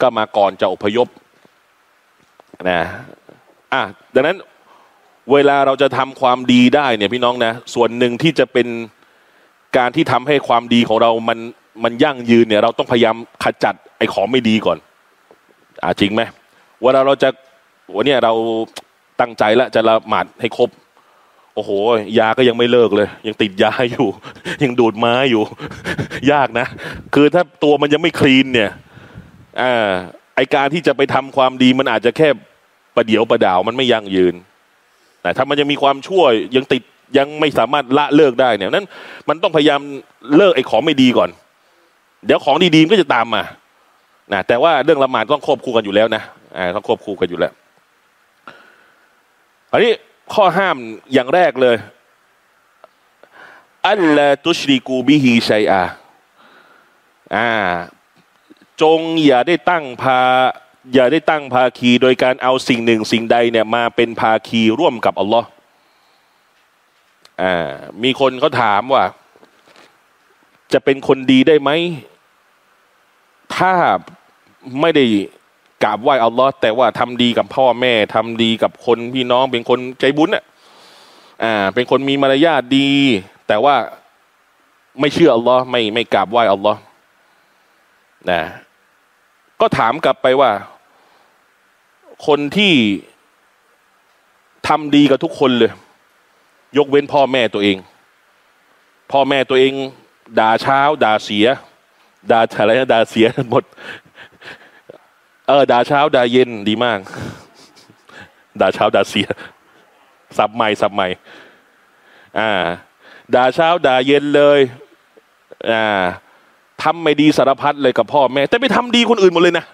ก็มาก่อนจะอพยพนะอะดังนั้น เวลาเราจะทำความดีได้เนี่ยพี่น้องนะส่วนหนึ่งที่จะเป็นการที่ทำให้ความดีของเรามันมันยั่งยืนเนี่ยเราต้องพยายามขจัดไอ้ของไม่ดีก่อนอ่าจริงไหมเวลาเราจะวันนี้เราตั้งใจแล้วจะละหมาดให้ครบ โอ้โห ยาก็ยังไม่เลิกเลย ยังติดยาอยู่ ยังดูดไม้อยู่ ยากนะ คือถ้าตัวมันยังไม่คลีนเนี่ยอ่าไอการที่จะไปทำความดีมันอาจจะแค่ประเดี๋ยวประดาวมันไม่ยั่งยืน แต่ถ้ามันยังมีความชั่วยังติดยังไม่สามารถละเลิกได้เนี่ยนั้นมันต้องพยายามเลิกไอ้ของไม่ดีก่อน เดี๋ยวของดีๆก็จะตามมานะแต่ว่าเรื่องละหมาดต้องควบคู่กันอยู่แล้วนะอ่าต้องควบคู่กันอยู่แล้วอันนี้ข้อห้ามอย่างแรกเลยอัลลาตุชริกูบิฮีชัยอาอ่า จงอย่าได้ตั้งพา อย่าได้ตั้งภาคีโดยการเอาสิ่งหนึ่งสิ่งใดเนี่ยมาเป็นภาคีร่วมกับอัลลอฮ์อ่ามีคนเขาถามว่า จะเป็นคนดีได้ไหม ถ้าไม่ได้กราบไหว้อัลลอฮ์แต่ว่าทำดีกับพ่อแม่ทำดีกับคนพี่น้องเป็นคนใจบุญอะอ่า เป็นคนมีมารยาทดี แต่ว่าไม่เชื่ออัลลอฮ์ไม่ไม่กราบไหว้อัลลอฮ์นะ ก็ถามกลับไปว่า คนที่ทำดีกับทุกคนเลย ยกเว้นพ่อแม่ตัวเอง พ่อแม่ตัวเอง ด่าเช้า ด่าเสีย ด่าอะไรนะด่าเสียหมด เออ ด่าเช้า ด่าเย็นดีมาก ด่าเช้า ด่าเสีย สับใหม่สับใหม่ อ่า ด่าเช้า ด่าเย็นเลย อ่า ทำไม่ดีสารพัดเลยกับพ่อแม่ แต่ไปทำดีคนอื่นหมดเลยนะ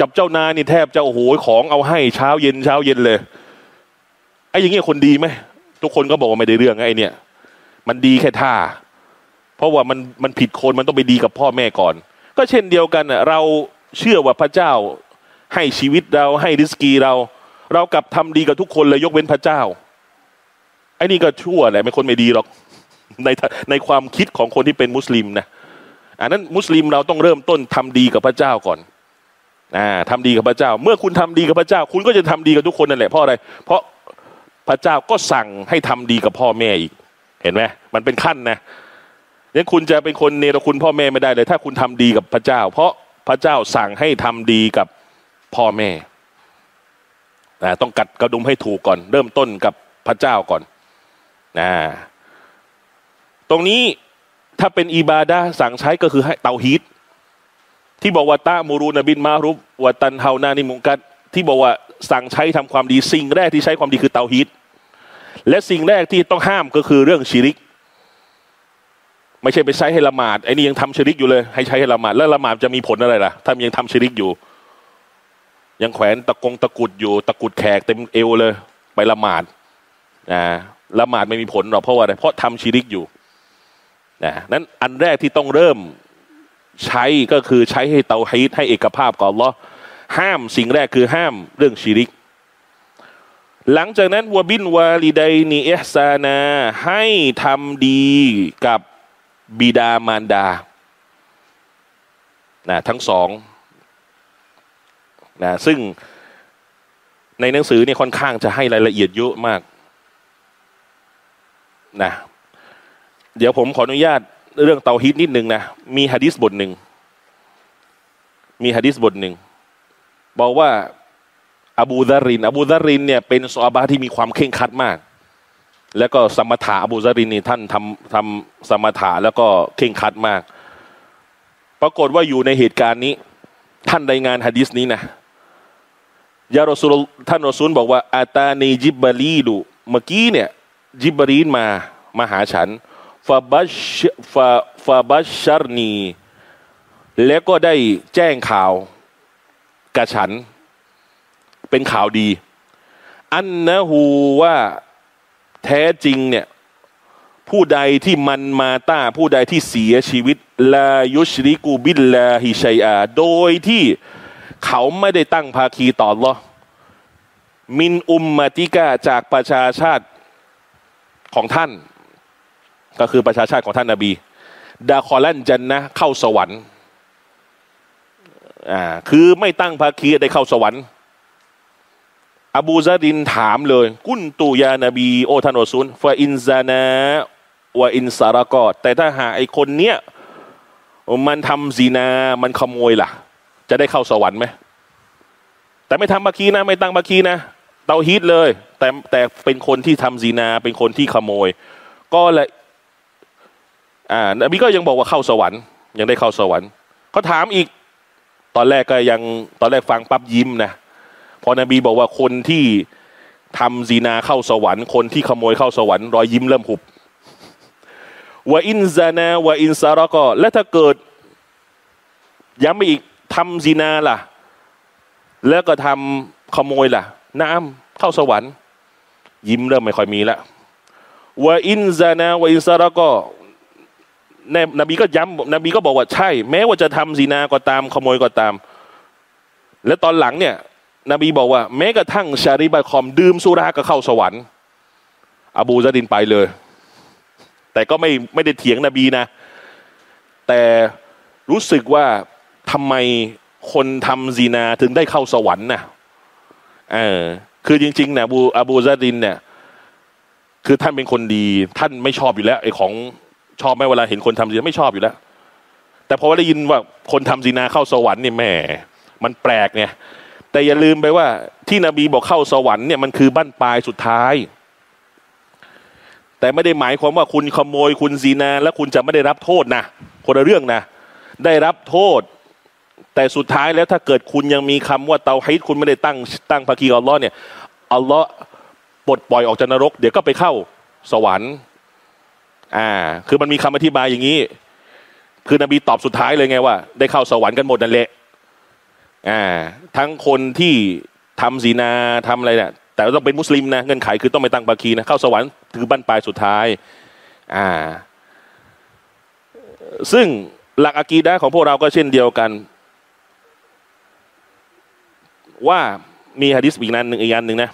จับเจ้านายนี่แทบจะโอ้โหของเอาให้เช้าเย็นเช้าเย็นเลยไอ้อย่างเงี้ยคนดีไหมทุกคนก็บอกว่าไม่ได้เรื่องไอ้เนี่ย มันดีแค่ท่า เพราะว่ามันมันผิดคนมันต้องไปดีกับพ่อแม่ก่อน ก็เช่นเดียวกันน่ะเราเชื่อว่าพระเจ้าให้ชีวิตเราให้ริสกีเรา เรากลับทำดีกับทุกคนเลยยกเว้นพระเจ้าไอ้นี่ก็ชั่วแหละไม่คนไม่ดีหรอกในในความคิดของคนที่เป็นมุสลิมนะ อันนั้นมุสลิมเราต้องเริ่มต้นทำดีกับพระเจ้าก่อนอ่าทำดีกับพระเจ้า เมื่อคุณทำดีกับพระเจ้า คุณก็จะทำดีกับทุกคนนั่นแหละเพราะอะไร เพราะพระเจ้าก็สั่งให้ทำดีกับพ่อแม่อีก เห็นไหมมันเป็นขั้นนะเนี่ยคุณจะเป็นคนเนรคุณพ่อแม่ไม่ได้เลย ถ้าคุณทำดีกับพระเจ้า เพราะพระเจ้าสั่งให้ทำดีกับพ่อแม่นะต้องกัดกระดุมให้ถูกก่อน เริ่มต้นกับพระเจ้าก่อนนะตรงนี้ ถ้าเป็นอิบาดาสั่งใช้ก็คือให้เตาฮีตที่บอกว่าตามูรูนบินมารุบวตันเฮานานิมุกัดที่บอกว่าสั่งใช้ทำความดีสิ่งแรกที่ใช้ความดีคือเตาฮีตและสิ่งแรกที่ต้องห้ามก็คือเรื่องชิริก ไม่ใช่ไปใช้ให้ละหมาดไอ้นี่ยังทำชิริกอยู่เลย ให้ใช้ให้ละหมาดแล้วละหมาดจะมีผลอะไรล่ะ ถ้ายังทำชิริกอยู่ ยังแขวนตะกงตะกุดอยู่ตะกุดแขกเต็มเอวเลย ไปละหมาดนะละหมาดไม่มีผลหรอกเพราะว่าอะไรเพราะทำชิริกอยู่ นะนั้นอันแรกที่ต้องเริ่มใช้ก็คือใช้ให้เตาฮีตให้เอกภาพก่อนล้อห้ามสิ่งแรกคือห้ามเรื่องชิริก หลังจากนั้นวบินวาลิไดนีเอซานา ให้ทำดีกับบิดามารดานะทั้งสองนะซึ่งในหนังสือเนี่ยค่อนข้างจะให้รายละเอียดเยอะมากนะ เดี๋ยวผมขออนุญาตเรื่องเตาฮีตนิดนึงนะ มีฮะดิษบทหนึ่ง มีฮะดิษบทหนึ่ง บอกว่าอบูดาริน อบูดารินเนี่ยเป็นซอบาที่มีความเข่งคัดมาก แล้วก็สมถะอบูดารินนี่ท่านทำทำสมถะแล้วก็เข่งคัดมาก ปรากฏว่าอยู่ในเหตุการณ์นี้ ท่านรายงานฮะดิษนี้นะยารอซูลท่านรอซูลบอกว่าอาตานีจิบบาลีดูเมื่อกี้เนี่ย จิบบรีนมามาหาฉัน ฟาบัชฟาฟาบัชชารนี แล้วก็ได้แจ้งข่าวกับฉัน เป็นข่าวดี อันนะฮูว่าแท้จริงเนี่ย ผู้ใดที่มันมาต้า ผู้ใดที่เสียชีวิตลายุชริกูบิลลาฮิชัยอา โดยที่เขาไม่ได้ตั้งภาคีต่อหรอมินอุมมาติกาจากประชาชาติของท่าน ก็คือประชาชาติของท่านนาบี ดาคอลันจันนะเข้าสวรรค์อ่าคือไม่ตั้งภาคีได้เข้าสวรรค์ อบูซาดินถามเลย กุนตูยานาบีโอทานอซุนฟาอินซานะวาอินสารกอแต่ถ้าหาไอคนเนี้ยมันทำซีนา มันขโมยล่ะ จะได้เข้าสวรรค์ไหมแต่ไม่ทำภาคีนะ ไม่ตั้งภาคีนะ เตาฮีตเลย แต่แต่เป็นคนที่ทำซีนา เป็นคนที่ขโมย ก็เลย อ่านบีก็ยังบอกว่าเข้าสวรรค์ ยังได้เข้าสวรรค์เขาถามอีกตอนแรกก็ยังตอนแรกฟังปั๊บยิ้มนะพอนบีบอกว่าคนที่ทำซีนาเข้าสวรรค์ คนที่ขโมยเข้าสวรรค์รอยยิ้มเริ่มหุบว่าอินซานาวาอินซารก็และถ้าเกิดย้ำไปอีกทำซีนาล่ะ แล้วก็ทำขโมยล่ะ น้ำเข้าสวรรค์ ยิ้มเริ่มไม่ค่อยมีแล้วว่าอินซานาวาอินซารก็ นบีก็ย้ำนบีก็บอกว่าใช่ แม้ว่าจะทำซีนาก็ตามขโมยก็ตาม และตอนหลังเนี่ย นบีบอกว่า แม้กระทั่งชาริบาคอมดื่มสุราก็เข้าสวรรค์ อบูซาดินไปเลย แต่ก็ไม่ไม่ได้เถียงนบีนะ แต่รู้สึกว่าทำไมคนทำซีนาถึงได้เข้าสวรรค์นะเออคือจริงๆนะบูอบูซาดินเนี่ย คือท่านเป็นคนดี ท่านไม่ชอบอยู่แล้วไอ้ของ ชอบไหมเวลาเห็นคนทำซีนาไม่ชอบอยู่แล้ว แต่พอได้ยินว่าคนทำซีนาเข้าสวรรค์นี่แม่มันแปลกไงแต่อย่าลืมไปว่า ที่นบีบอกเข้าสวรรค์เนี่ยมันคือบั้นปลายสุดท้าย แต่ไม่ได้หมายความว่าคุณขโมยคุณซีนา แล้วคุณจะไม่ได้รับโทษนะคนละเรื่องนะ ได้รับโทษ แต่สุดท้ายแล้วถ้าเกิดคุณยังมีคำว่าเตาฮิตคุณไม่ได้ตั้งตั้งภาคีอัลลอฮ์เนี่ยอัลลอฮ์ปลดปล่อยออกจากนรก เดี๋ยวก็ไปเข้าสวรรค์ อ่า คือมันมีคำอธิบายอย่างนี้ คือนบีตอบสุดท้ายเลยไงว่า ได้เข้าสวรรค์กันหมดนั่นแหละอ่า ทั้งคนที่ทำศีนาทำอะไรเนี่ยแต่ต้องเป็นมุสลิมนะเงื่อนไขคือต้องไปตั้งบาคีนะเข้าสวรรค์คือบั้นปลายสุดท้าย อ่า ซึ่งหลักอะกีดะของพวกเราก็เช่นเดียวกัน ว่ามีฮะดิษอีกนั้นหนึ่งอีกอันหนึ่งนะ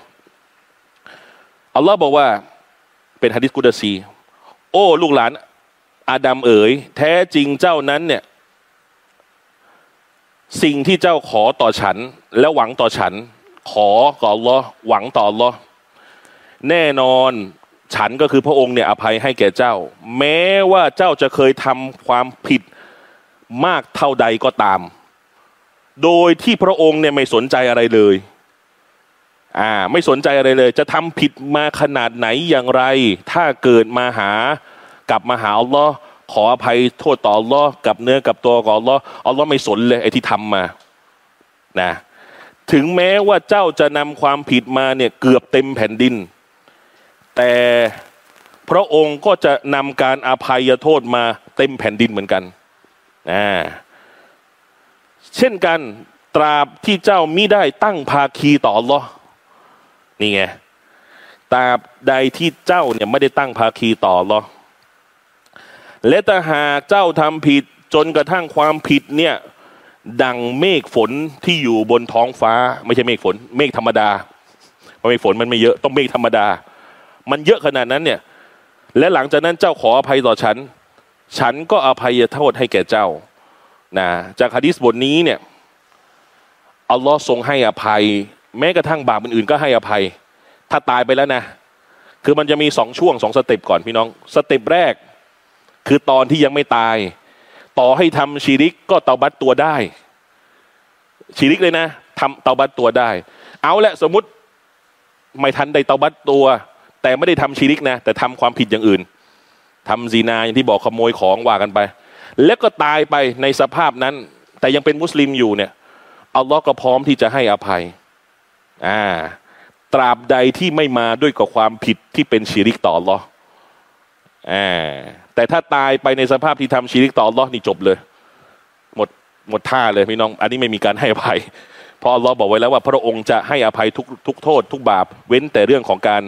อัลลอฮ์บอกว่าเป็นฮะดิษกุดซี โอ้ ลูกหลาน อาดัมเอ๋ย แท้จริงเจ้านั้นเนี่ย สิ่งที่เจ้าขอต่อฉัน และหวังต่อฉัน ขอก่อนลอหวังต่อลอแน่นอนฉันก็คือพระองค์เนี่ยอภัยให้แก่เจ้า แม้ว่าเจ้าจะเคยทำความผิดมากเท่าใดก็ตาม โดยที่พระองค์เนี่ยไม่สนใจอะไรเลย อ่าไม่สนใจอะไรเลย จะทำผิดมาขนาดไหนอย่างไร ถ้าเกิดมาหากลับมาหาอัลลอฮ์ขออภัยโทษต่ออัลลอฮ์กับเนื้อกับตัวของอัลลอฮ์อัลลอฮ์ไม่สนเลยไอ้ที่ทำมานะถึงแม้ว่าเจ้าจะนำความผิดมาเนี่ยเกือบเต็มแผ่นดิน แต่พระองค์ก็จะนำการอภัยโทษมาเต็มแผ่นดินเหมือนกันอ่าเช่นกันตราบที่เจ้ามิได้ตั้งภาคีต่ออัลลอฮ์ นี่ไงตราบใดที่เจ้าเนี่ยไม่ได้ตั้งภาคีต่ออัลลอและถ้าหากเจ้าทำผิดจนกระทั่งความผิดเนี่ย ดังเมฆฝนที่อยู่บนท้องฟ้า ไม่ใช่เมฆฝน เมฆธรรมดาเพราะเมฆฝนมันไม่เยอะต้องเมฆธรรมดา มันเยอะขนาดนั้นเนี่ย และหลังจากนั้นเจ้าขออภัยต่อฉัน ฉันก็อภัยโทษให้แก่เจ้านะจากฮะดิษบทนี้เนี่ยอัลลอฮ์ทรงให้อภัย แม้กระทั่งบาปอื่นๆก็ให้อภัย ถ้าตายไปแล้วนะ คือมันจะมีสองช่วงสอง step ก่อนพี่น้อง step แรก คือตอนที่ยังไม่ตาย ต่อให้ทำชิริกก็เตาบัตตัวได้ ชีริกเลยนะทำเตาบัตตัวได้ เอาละสมมติไม่ทันได้เตาบัตตัว แต่ไม่ได้ทำชีริกนะ แต่ทำความผิดอย่างอื่นทำซีนาอย่างที่บอกขโมยของว่ากันไป แล้วก็ตายไปในสภาพนั้น แต่ยังเป็นมุสลิมอยู่เนี่ยอัลลอฮ์ก็พร้อมที่จะให้อภัย อ่าตราบใดที่ไม่มาด้วยกับความผิดที่เป็นชีริกต่ออัลลอฮ์อ่าแต่ถ้าตายไปในสภาพที่ทำชีริกต่ออัลลอนี่จบเลย หมดหมดท่าเลยพี่น้อง อันนี้ไม่มีการให้อภัย เพราะอัลลอฮ์บอกไว้แล้วว่า พระองค์จะให้อภัยทุกทุกโทษ ทุกบาปเว้นแต่เรื่องของการ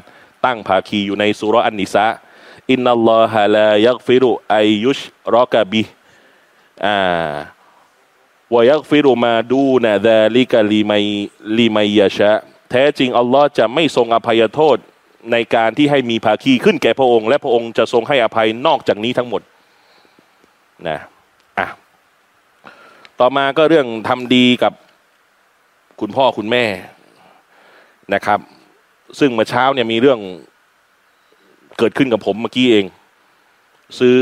ตั้งภาคีอยู่ในสุรอันนิสะอินนัลลอฮะลายักฟิรุไอยุชรอกะบิอ่า วายักฟิรุมาดูนะดาลิกะลีไมลีไมยาชะ แท้จริง อัลลอฮ์จะไม่ทรงอภัยโทษในการที่ให้มีภาคีขึ้นแก่พระองค์ และพระองค์จะทรงให้อภัยนอกจากนี้ทั้งหมดนะอะต่อมาก็เรื่องทำดีกับคุณพ่อคุณแม่นะครับ ซึ่งเมื่อเช้าเนี่ยมีเรื่องเกิดขึ้นกับผมเมื่อกี้เอง ซื้อ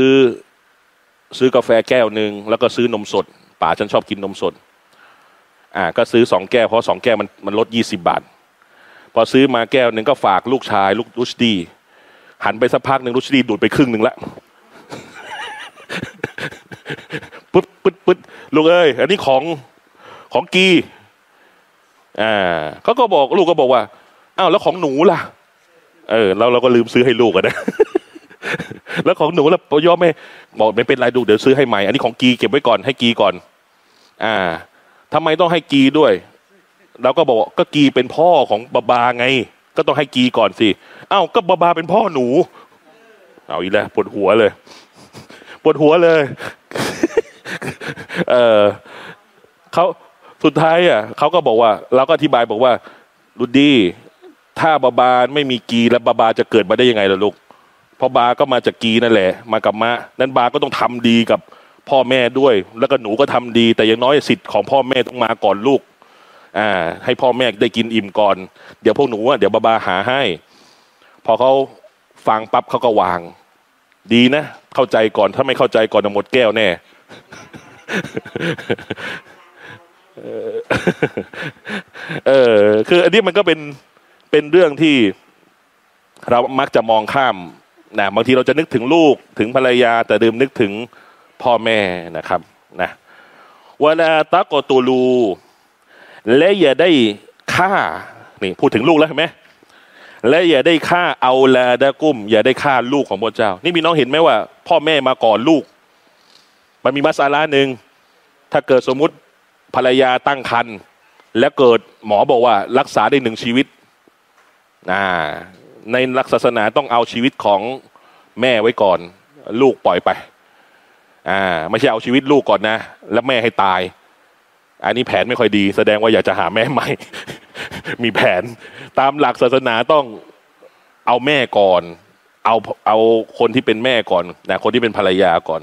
ซื้อกาแฟแก้วหนึ่งแล้วก็ซื้อนมสด ป่าฉันชอบกินนมสด อ่า ก็ซื้อสองแก้วเพราะสองแก้วมันมันลดยี่สิบาท พอซื้อมาแก้วหนึ่งก็ฝากลูกชาย ลูกลุชดี หันไปสักพักหนึ่งลุชดีดูดไปครึ่งหนึ่งละปึ๊ดปึ๊ดปึ๊ดลูกเอ้ยอันนี้ของของกี อ่าเขาก็บอกลูกก็บอกว่าอ้าวแล้วของหนูล่ะ เออแล้วเราก็ลืมซื้อให้ลูกอะนะแล้วของหนูแล้วย่อไม่บอกไม่เป็นไรดูเดี๋ยวซื้อให้ใหม่ อันนี้ของกีเก็บไว้ก่อนให้กีก่อน อ่าทำไมต้องให้กีด้วยเราก็บอกว่าก็กีเป็นพ่อของบาบาไง ก็ต้องให้กีก่อนสิอ้าวก็บาบาเป็นพ่อหนู เอาอีกแล้วปวดหัวเลยปวดหัวเลย เออเขาสุดท้ายอะเขาก็บอกว่า เราก็อธิบายบอกว่ารุดดี้ถ้าบาบาไม่มีกีแล้วบาบาจะเกิดมาได้ยังไงล่ะลูกเพราะบาก็มาจากกีนั่นแหละ มากับมะนั้นบาก็ต้องทำดีกับ พ่อแม่ด้วย แล้วก็หนูก็ทำดี แต่อย่างน้อยสิทธิ์ของพ่อแม่ต้องมาก่อนลูกอ่าให้พ่อแม่ได้กินอิ่มก่อน เดี๋ยวพวกหนูอะเดี๋ยวบาบาหาให้ พอเขาฟังปั๊บเขาก็วาง ดีนะ เข้าใจก่อนถ้าไม่เข้าใจก่อนจะหมดแก้วแน่เออคืออันนี้มันก็เป็นเป็นเรื่องที่เรามักจะมองข้ามนะบางทีเราจะนึกถึงลูกถึงภรรยา แต่ลืมนึกถึง พ่อแม่นะครับนะวลาตะกตูลู และอย่าได้ฆ่านี่พูดถึงลูกแล้วเห็นไหมและอย่าได้ฆ่าเอาลาดะกุ้ม อย่าได้ฆ่าลูกของพระเจ้า นี่มีน้องเห็นไหมว่า พ่อแม่มาก่อนลูก มันมีมาสาระหนึ่งถ้าเกิดสมมุติภรรยาตั้งครรภ์และเกิดหมอบอกว่า รักษาได้หนึ่งชีวิตอ่าในหลักศาสนาต้องเอาชีวิตของแม่ไว้ก่อน ลูกปล่อยไป อ่าไม่ใช่เอาชีวิตลูกก่อนนะ แล้วแม่ให้ตาย อันนี้แผนไม่ค่อยดี แสดงว่าอยากจะหาแม่ใหม่ มีแผนตามหลักศาสนาต้องเอาแม่ก่อน เอาเอาคนที่เป็นแม่ก่อนนะคนที่เป็นภรรยาก่อน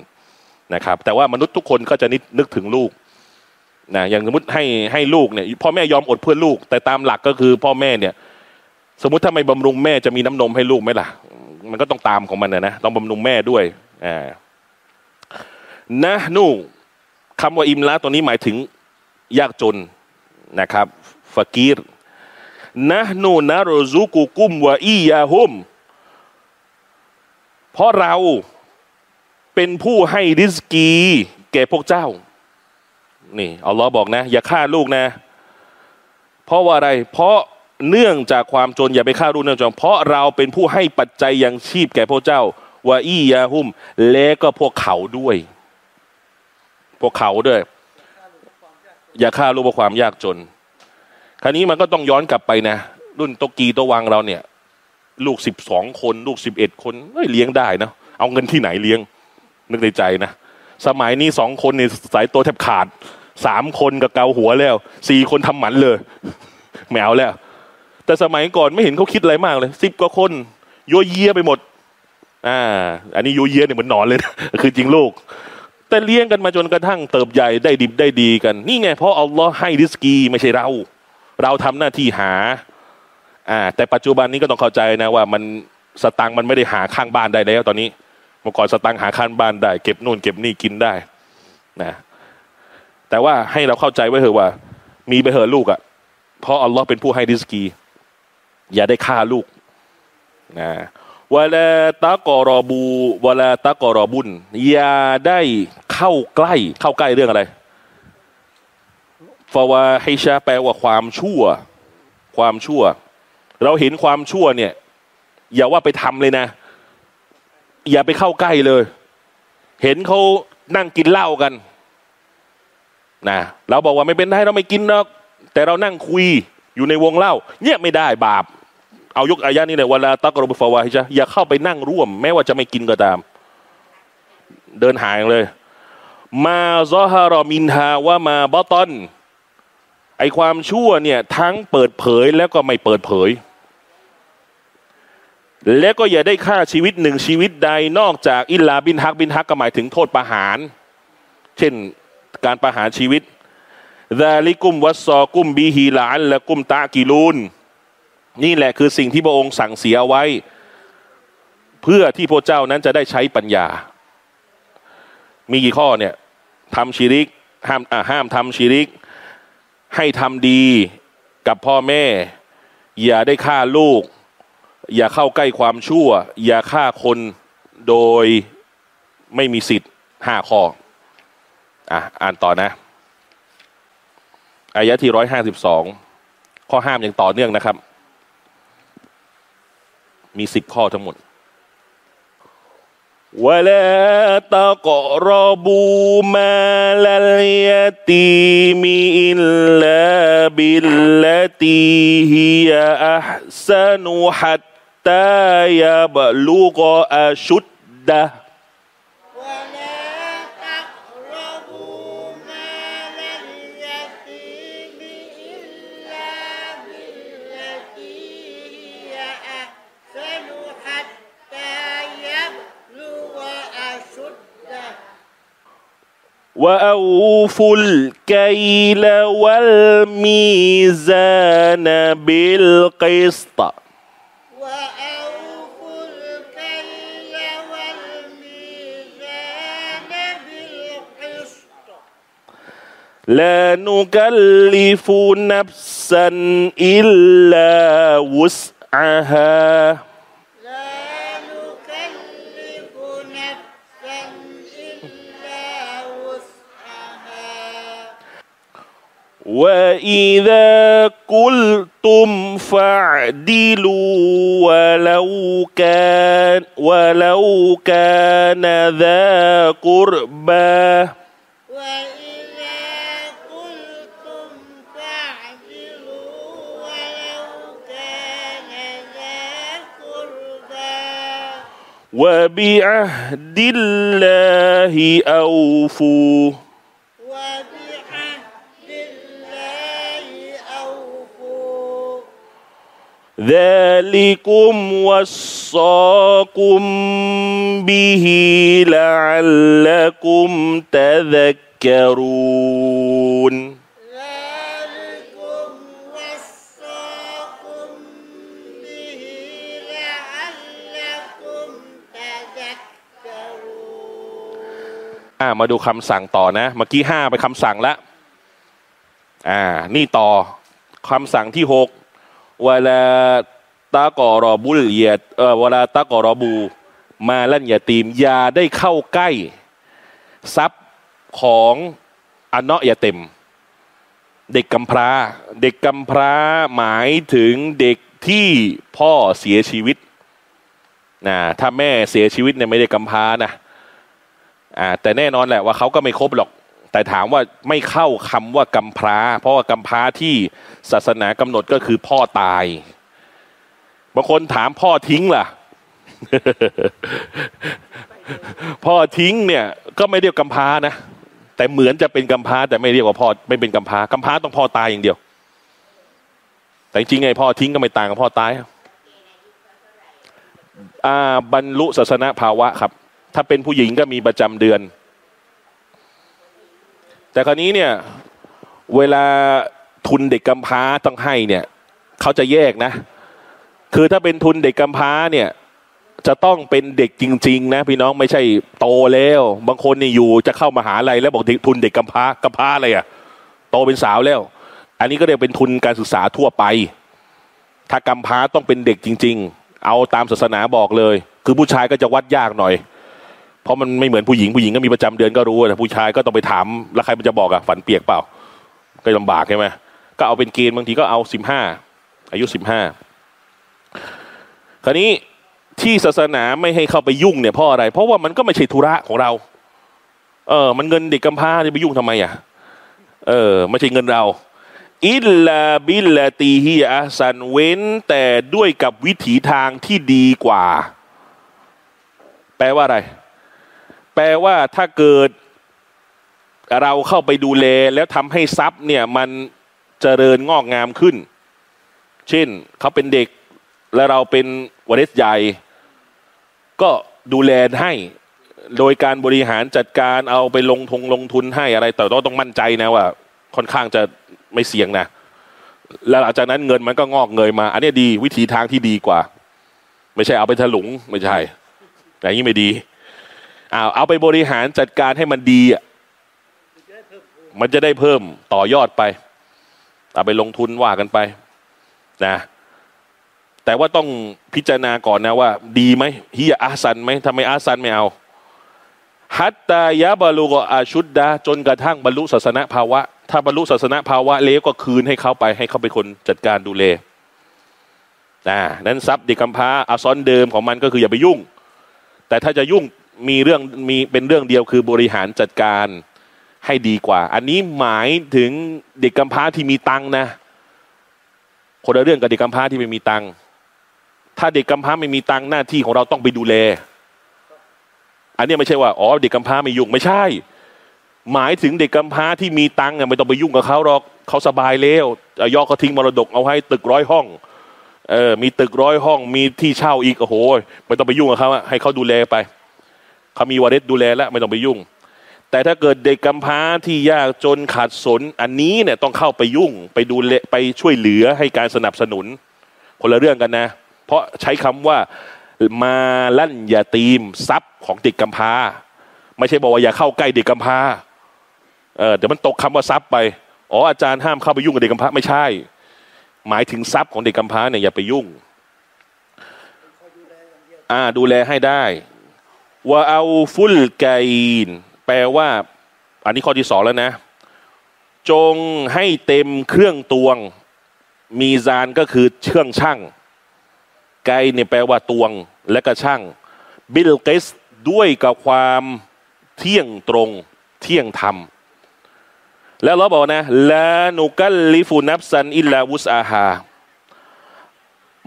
นะครับ แต่ว่ามนุษย์ทุกคนก็จะนิดนึกถึงลูกนะอย่างสมมติให้ให้ลูกเนี่ยพ่อแม่ยอมอดเพื่อลูก แต่ตามหลักก็คือพ่อแม่เนี่ย สมมติถ้าไม่บำรุงแม่จะมีน้ำนมให้ลูกไหมล่ะ มันก็ต้องตามของมันนะนะต้องบำรุงแม่ด้วยอ่า นะนูคำว่าอิมละตัวนี้หมายถึงยากจนนะครับฟากีรนะนูนะโรซุกุกุมวะอียาฮุมเพราะเราเป็นผู้ให้ริสกี แก่พวกเจ้า นี่อัลลอฮ์บอกนะ อย่าฆ่าลูกนะ เพราะว่าอะไร เพราะเนื่องจากความจนอย่าไปฆ่าลูกเนื่องจากเพราะเราเป็นผู้ให้ปัจจัยยังชีพแก่พวกเจ้าวะอียาฮุมและก็พวกเขาด้วย พวกเขาด้วย อย่าฆ่าลูกเพราะความยากจน คราวนี้มันก็ต้องย้อนกลับไปนะ รุ่นโตกีโตวังเราเนี่ย ลูกสิบสองคน ลูกสิบเอ็ดคนเฮ้ยเลี้ยงได้นะเอาเงินที่ไหนเลี้ยง นึกในใจนะ สมัยนี้สองคนเนี่ยสายตัวแทบขาดสามคนกับเกาหัวแล้วสี่คนทำหมันเลยไม่เอาแล้ว แต่สมัยก่อนไม่เห็นเขาคิดอะไรมากเลยสิบกว่าคนโยเยไปหมดอ่า อันนี้โยเยเนี่ยเหมือนหนอนเลยนะคือจริงลูก แต่เลี้ยงกันมาจนกระทั่งเติบใหญ่ได้ดิบได้ดีกัน นี่ไงเพราะอัลลอฮ์ให้ริสกีไม่ใช่เรา เราทำหน้าที่หาอ่าแต่ปัจจุบันนี้ก็ต้องเข้าใจนะว่ามันสตังค์มันไม่ได้หาข้างบ้านได้แล้วตอนนี้เมื่อก่อนสตังค์หาข้างบ้านได้ เก็บนู่นเก็บนี่กินได้นะแต่ว่าให้เราเข้าใจไว้เถอะว่า มีไปเถอะลูกอะ่ะเพราะอัลลอฮ์เป็นผู้ให้ริสกี อย่าได้ฆ่าลูกนะ วลาตะกอรอบูวลาตะกอรอบุนอย่าได้เข้าใกล้ เข้าใกล้เรื่องอะไรฟาวาฮิชาแปลว่าความชั่ว ความชั่ว เราเห็นความชั่วเนี่ย อย่าว่าไปทำเลยนะ อย่าไปเข้าใกล้เลย เห็นเขานั่งกินเหล้ากันนะเราบอกว่าไม่เป็นไรเราไม่กินหรอกแต่เรานั่งคุยอยู่ในวงเล่าเนี่ยไม่ได้บาป เอายกอายะนี้เลยเวลาตักรบฟาวาฮิชะอย่าเข้าไปนั่งร่วม แม้ว่าจะไม่กินก็ตาม เดินห่างเลย มาซอฮารอมินฮาว่ามาบอตอนไอความชั่วเนี่ย ทั้งเปิดเผยแล้วก็ไม่เปิดเผย และก็อย่าได้ฆ่าชีวิตหนึ่งชีวิตใดนอกจากอิลลาบินฮักบินฮักก็หมายถึงโทษประหาร เช่นการประหารชีวิตดาลิกุมวัสซอกุมบีฮีลานและกุมตากิลูน นี่แหละคือสิ่งที่พระองค์สั่งเสียไว้ เพื่อที่พระเจ้านั้นจะได้ใช้ปัญญา มีกี่ข้อเนี่ยทำชีริกห้ามห้ามทำชีริก ให้ทำดีกับพ่อแม่ อย่าได้ฆ่าลูก อย่าเข้าใกล้ความชั่ว อย่าฆ่าคนโดยไม่มีสิทธิ์ห้าข้ออะอ่านต่อนะอายะที่ร้อยห้าสิบสองข้อห้ามอย่างต่อเนื่องนะครับ มีสิบข้อทั้งหมดวลาตะกรบูมาลยตีมีอิลลาบิลลตีฮิยาอัพสนุฮัตตายาบลูกอชุดดะ وأوفوا الكيل والميزان بالقسط. وأوفوا الكيل والميزان بالقسط. لا نكلف نفسا إلا وسعها. وإذا قلتم فاعدلوا ولو كان ولو كان ذا قربى وبعهد الله أوفوا ذلكم وصاكم به لعلكم تذكرون ذلكم وصاكم به لعلكم تذكرون อ่ามาดูคำสั่งต่อนะ เมื่อกี้ห้าเป็นคำสั่งละอ่า นี่ต่อคำสั่งที่หก วลาตากอรอบุลเยดเออเวลาตากอรอบู มาลั่นยาตีมอย่าได้เข้าใกล้ ทรัพย์ของอันเนาะยาเต็ม เด็กกำพร้า เด็กกำพร้าหมายถึงเด็กที่พ่อเสียชีวิตนะถ้าแม่เสียชีวิตเนี่ยไม่ได้กำพร้านะอ่าแต่แน่นอนแหละว่าเขาก็ไม่ครบหรอก แต่ถามว่าไม่เข้าคำว่ากำพร้า เพราะว่ากำพร้าที่ศาสนากำหนดก็คือพ่อตายบางคนถามพ่อทิ้งล่ะ พ่อทิ้งเนี่ย ก็ไม่เรียกกำพร้านะแต่เหมือนจะเป็นกำพร้า แต่ไม่เรียกว่าพ่อไม่เป็นกำพร้ากำพร้าต้องพ่อตายอย่างเดียว แต่จริงไงพ่อทิ้งก็ไม่ต่างกับพ่อตายอ่าบรรลุศาสนาภาวะครับ ถ้าเป็นผู้หญิงก็มีประจำเดือน แต่คราวนี้เนี่ยเวลาทุนเด็กกำพร้าต้องให้เนี่ยเขาจะแยกนะ คือถ้าเป็นทุนเด็กกำพร้าเนี่ยจะต้องเป็นเด็กจริง ๆ นะ พี่น้องไม่ใช่โตแล้ว บางคนนี่อยู่จะเข้ามาหาลัยแล้วบอกทุนเด็กกำพร้ากำพร้าอะไรอะโตเป็นสาวแล้ว อันนี้ก็เรียกเป็นทุนการศึกษาทั่วไป ถ้ากำพร้าต้องเป็นเด็กจริง ๆ เอาตามศาสนาบอกเลย คือผู้ชายก็จะวัดยากหน่อย เพราะมันไม่เหมือนผู้หญิงผู้หญิงก็มีประจำเดือนก็รู้แต่ผู้ชายก็ต้องไปถามแล้วใครมันจะบอกอะฝันเปียกเปล่า ก็ลำบากใช่ไหมก็เอาเป็นเกณฑ์บางทีก็เอาสิบห้าอายุสิบห้าคราวนี้ที่ศาสนาไม่ให้เข้าไปยุ่งเนี่ยเพราะอะไร เพราะว่ามันก็ไม่ใช่ธุระของเรา เออ มันเงินเด็กกำพร้าจะไปยุ่งทำไมอะ เออ ไม่ใช่เงินเรา อิลลาบิลลาตีฮิอาสันเว้น แต่ด้วยกับวิถีทางที่ดีกว่า แปลว่าอะไร แปลว่าถ้าเกิดเราเข้าไปดูแลแล้วทำให้ทรัพย์เนี่ยมันเจริญงอกงามขึ้น เช่นเขาเป็นเด็กและเราเป็นวริษใหญ่ ก็ดูแลให้โดยการบริหารจัดการเอาไปลงทงลงทุนให้อะไร แต่ต้องต้องมั่นใจนะว่า ค่อนข้างจะไม่เสี่ยงนะ แล้วหลังจากนั้นเงินมันก็งอกเงยมา อันนี้ดีวิธีทางที่ดีกว่า ไม่ใช่เอาไปถลุงไม่ใช่อย่างนี้ไม่ดี อาเอาไปบริหารจัดการให้มันดีอะมันจะได้เพิ่มต่อยอดไปเอาไปลงทุนว่ากันไปนะ แต่ว่าต้องพิจารณาก่อนนะว่า ดีไหมฮิยอาซันไหมทำไมอาซันไม่เอาฮัตตายะบาลูกอาชุดดาจนกระทั่งบรรลุศาสนภาวะ ถ้าบรรลุศาสนภาวะแล้วก็คืนให้เขาไป ให้เขาเป็นคนจัดการดูแลนะนั้นทรัพย์เด็กกำพร้าอาซอนเดิมของมันก็คืออย่าไปยุ่ง แต่ถ้าจะยุ่ง มีเรื่องมีเป็นเรื่องเดียวคือบริหารจัดการให้ดีกว่า อันนี้หมายถึงเด็กกำพร้าที่มีตังนะ คนละเรื่องกับเด็กกำพร้าที่ไม่มีตังถ้าเด็กกำพร้าไม่มีตังหน้าที่ของเราต้องไปดูแล อันนี้ไม่ใช่ว่าอ๋อเด็กกำพร้าไม่ยุ่งไม่ใช่ หมายถึงเด็กกำพร้าที่มีตังค์อะไม่ต้องไปยุ่งกับเขาหรอกเขาสบายแล้วยอเขาทิ้งมรดกเอาให้ตึกร้อยห้องเออมีตึกร้อยห้องมีที่เช่าอีกโอ้โหไม่ต้องไปยุ่งกับเขาอะให้เขาดูแลไป เขามีวาเรศดูแลแล้วไม่ต้องไปยุ่ง แต่ถ้าเกิดเด็กกำพร้าที่ยากจนขาดสนอันนี้เนี่ยต้องเข้าไปยุ่งไปดูแลไปช่วยเหลือให้การสนับสนุน คนละเรื่องกันนะ เพราะใช้คำว่ามาลั่นอย่าตีมทรัพย์ของเด็กกำพร้า ไม่ใช่บอกว่าอย่าเข้าใกล้เด็กกำพร้าเออเดี๋ยวมันตกคำว่าทรัพย์ไปอ๋ออาจารย์ห้ามเข้าไปยุ่งกับเด็กกำพร้าไม่ใช่ หมายถึงทรัพย์ของเด็กกำพร้าเนี่ยอย่าไปยุ่ง อ่าดูแลให้ได้ وأوفوا الكيل แปลว่า อันนี้ข้อที่สองแล้วนะ จงให้เต็มเครื่องตวง ميزان ก็คือเครื่องชั่ง كيل เนี่ยแปลว่าตวงและก็ชั่ง بالقسط ด้วยกับความเที่ยงตรงเที่ยงธรรม แล้วเราบอกนะلا نكلف نفسا إلا وسعها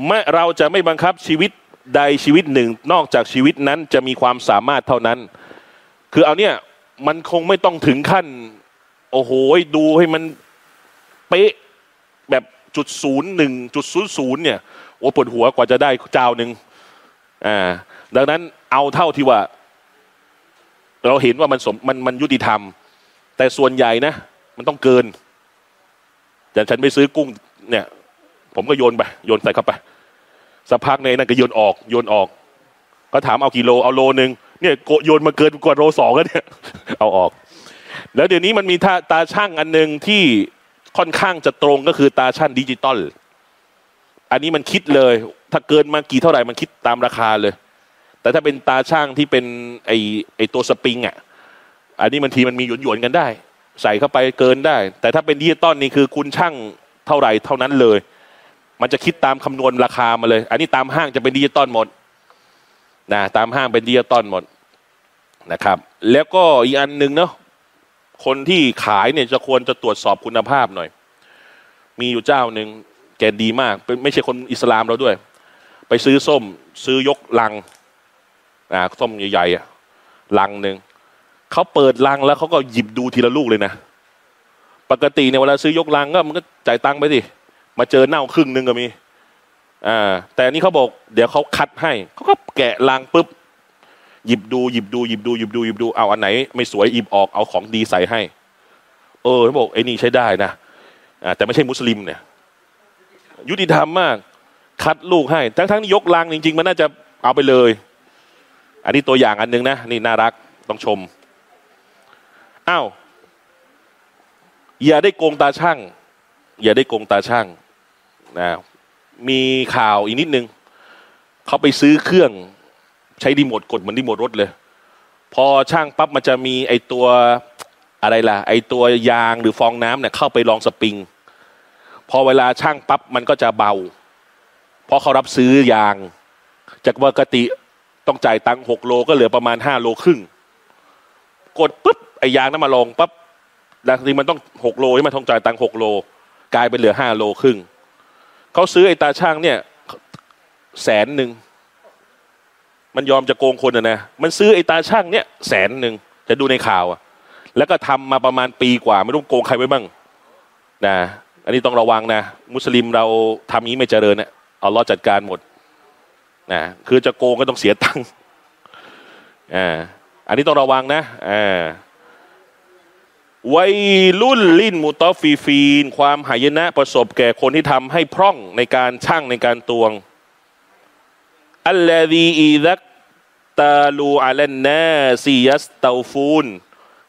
ไม่เราจะไม่บังคับชีวิต ใดชีวิตหนึ่งนอกจากชีวิตนั้นจะมีความสามารถเท่านั้น คือเอาเนี่ยมันคงไม่ต้องถึงขั้น โอ้โหดูให้มันเป๊ะแบบจุดศูนย์หนึ่งจุดศูนย์ศูนย์เนี่ยโอ้ปวดหัวกว่าจะได้เจ้าหนึ่งอ่าดังนั้นเอาเท่าที่ว่า เราเห็นว่ามันสมมันมันยุติธรรม แต่ส่วนใหญ่นะ มันต้องเกินอย่างฉันไปซื้อกุ้งเนี่ย ผมก็โยนไปโยนใส่เข้าไป สักพักในนั้นก็โยนออกโยนออก ก็ถามเอากี่โลเอาโลหนึ่งเนี่ยโกโยนมาเกินกว่าโลสองแล้วเนี่ยเอาออก แล้วเดี๋ยวนี้มันมีตาตาช่างอันหนึ่งที่ค่อนข้างจะตรงก็คือตาช่างดิจิตอลอันนี้มันคิดเลย ถ้าเกินมากี่เท่าไหร่มันคิดตามราคาเลย แต่ถ้าเป็นตาช่างที่เป็นไอไอตัวสปริงอะอันนี้บางทีมันมีหยวนหยวนๆกันได้ ใส่เข้าไปเกินได้ แต่ถ้าเป็นดิจิตอลนี่คือคุณชั่งเท่าไหร่เท่านั้นเลย มันจะคิดตามคำนวณราคามาเลย อันนี้ตามห้างจะเป็นดิจิตอลหมดนะตามห้างเป็นดิจิตอลหมดนะครับ แล้วก็อีกอันหนึ่งเนาะคนที่ขายเนี่ยจะควรจะตรวจสอบคุณภาพหน่อย มีอยู่เจ้าหนึ่งแกดีมากเป็นไม่ใช่คนอิสลามเราด้วย ไปซื้อส้ม ซื้อยกลังอ่าส้มใหญ่ๆอะลังหนึ่งเขาเปิดลังแล้วเขาก็หยิบดูทีละลูกเลยนะ ปกติเนี่ยเวลาซื้อยกลังก็มันก็จ่ายตังค์ไปสิ มาเจอเน่าครึ่งหนึ่งก็มีอ่าแต่อันนี้เขาบอก เดี๋ยวเขาคัดให้เขาก็แกะลังปุ๊บหยิบดูหยิบดูหยิบดูหยิบดูหยิบดูเอาอันไหน ไม่สวยหยิบออกเอาของดีใส่ให้ เออเขาบอกไอ้นี่ใช้ได้นะอ่าแต่ไม่ใช่มุสลิมเนี่ย ยุติธรรมมาก คัดลูกให้ ทั้งทั้งยกลังจริง ๆ มันน่าจะเอาไปเลย อันนี้ตัวอย่างอันหนึงนะนี่น่ารักต้องชมอ้าวอย่าได้โกงตาช่าง อย่าได้โกงตาช่างนะมีข่าวอีกนิดนึงเขาไปซื้อเครื่องใช้รีโมทกดเหมือนรีโมทรถเลย พอช่างปั๊บมันจะมีไอตัวอะไรล่ะ ไอตัวยางหรือฟองน้ำเนี่ยเข้าไปลองสปริง พอเวลาช่างปั๊บมันก็จะเบา เพราะเขารับซื้อยาง จากปกติต้องจ่ายตังค์หกโลก็เหลือประมาณห้าโลครึ่ง กดปุ๊บไอยางนั้นมาลงปั๊บแล้วทีมันต้องหกโลใช่ไหมต้องจ่ายตังค์หกโล กลายเป็นเหลือห้าโลครึ่งเขาซื้อไอ้ตาช่างเนี่ยแสนหนึ่งมันยอมจะโกงคนอะนะ มันซื้อไอ้ตาช่างเนี่ยแสนหนึ่งจะดูในข่าวอะแล้วก็ทำมาประมาณปีกว่า ไม่รู้โกงใครไว้บ้างนะอันนี้ต้องระวังนะ มุสลิมเราทำนี้ไม่เจริญเนี่ยเอาล้อจัดการหมดนะคือจะโกงก็ต้องเสียตังค์อ่าอันนี้ต้องระวังนะอ่า วัยรุ่นลิ้นมุตอฟีฟีน ความหายนะประสบแก่คนที่ทำให้พร่องในการช่างในการตวง อัลลอฮีอิดักตาลูอาลันนาซียัสเตาฟูน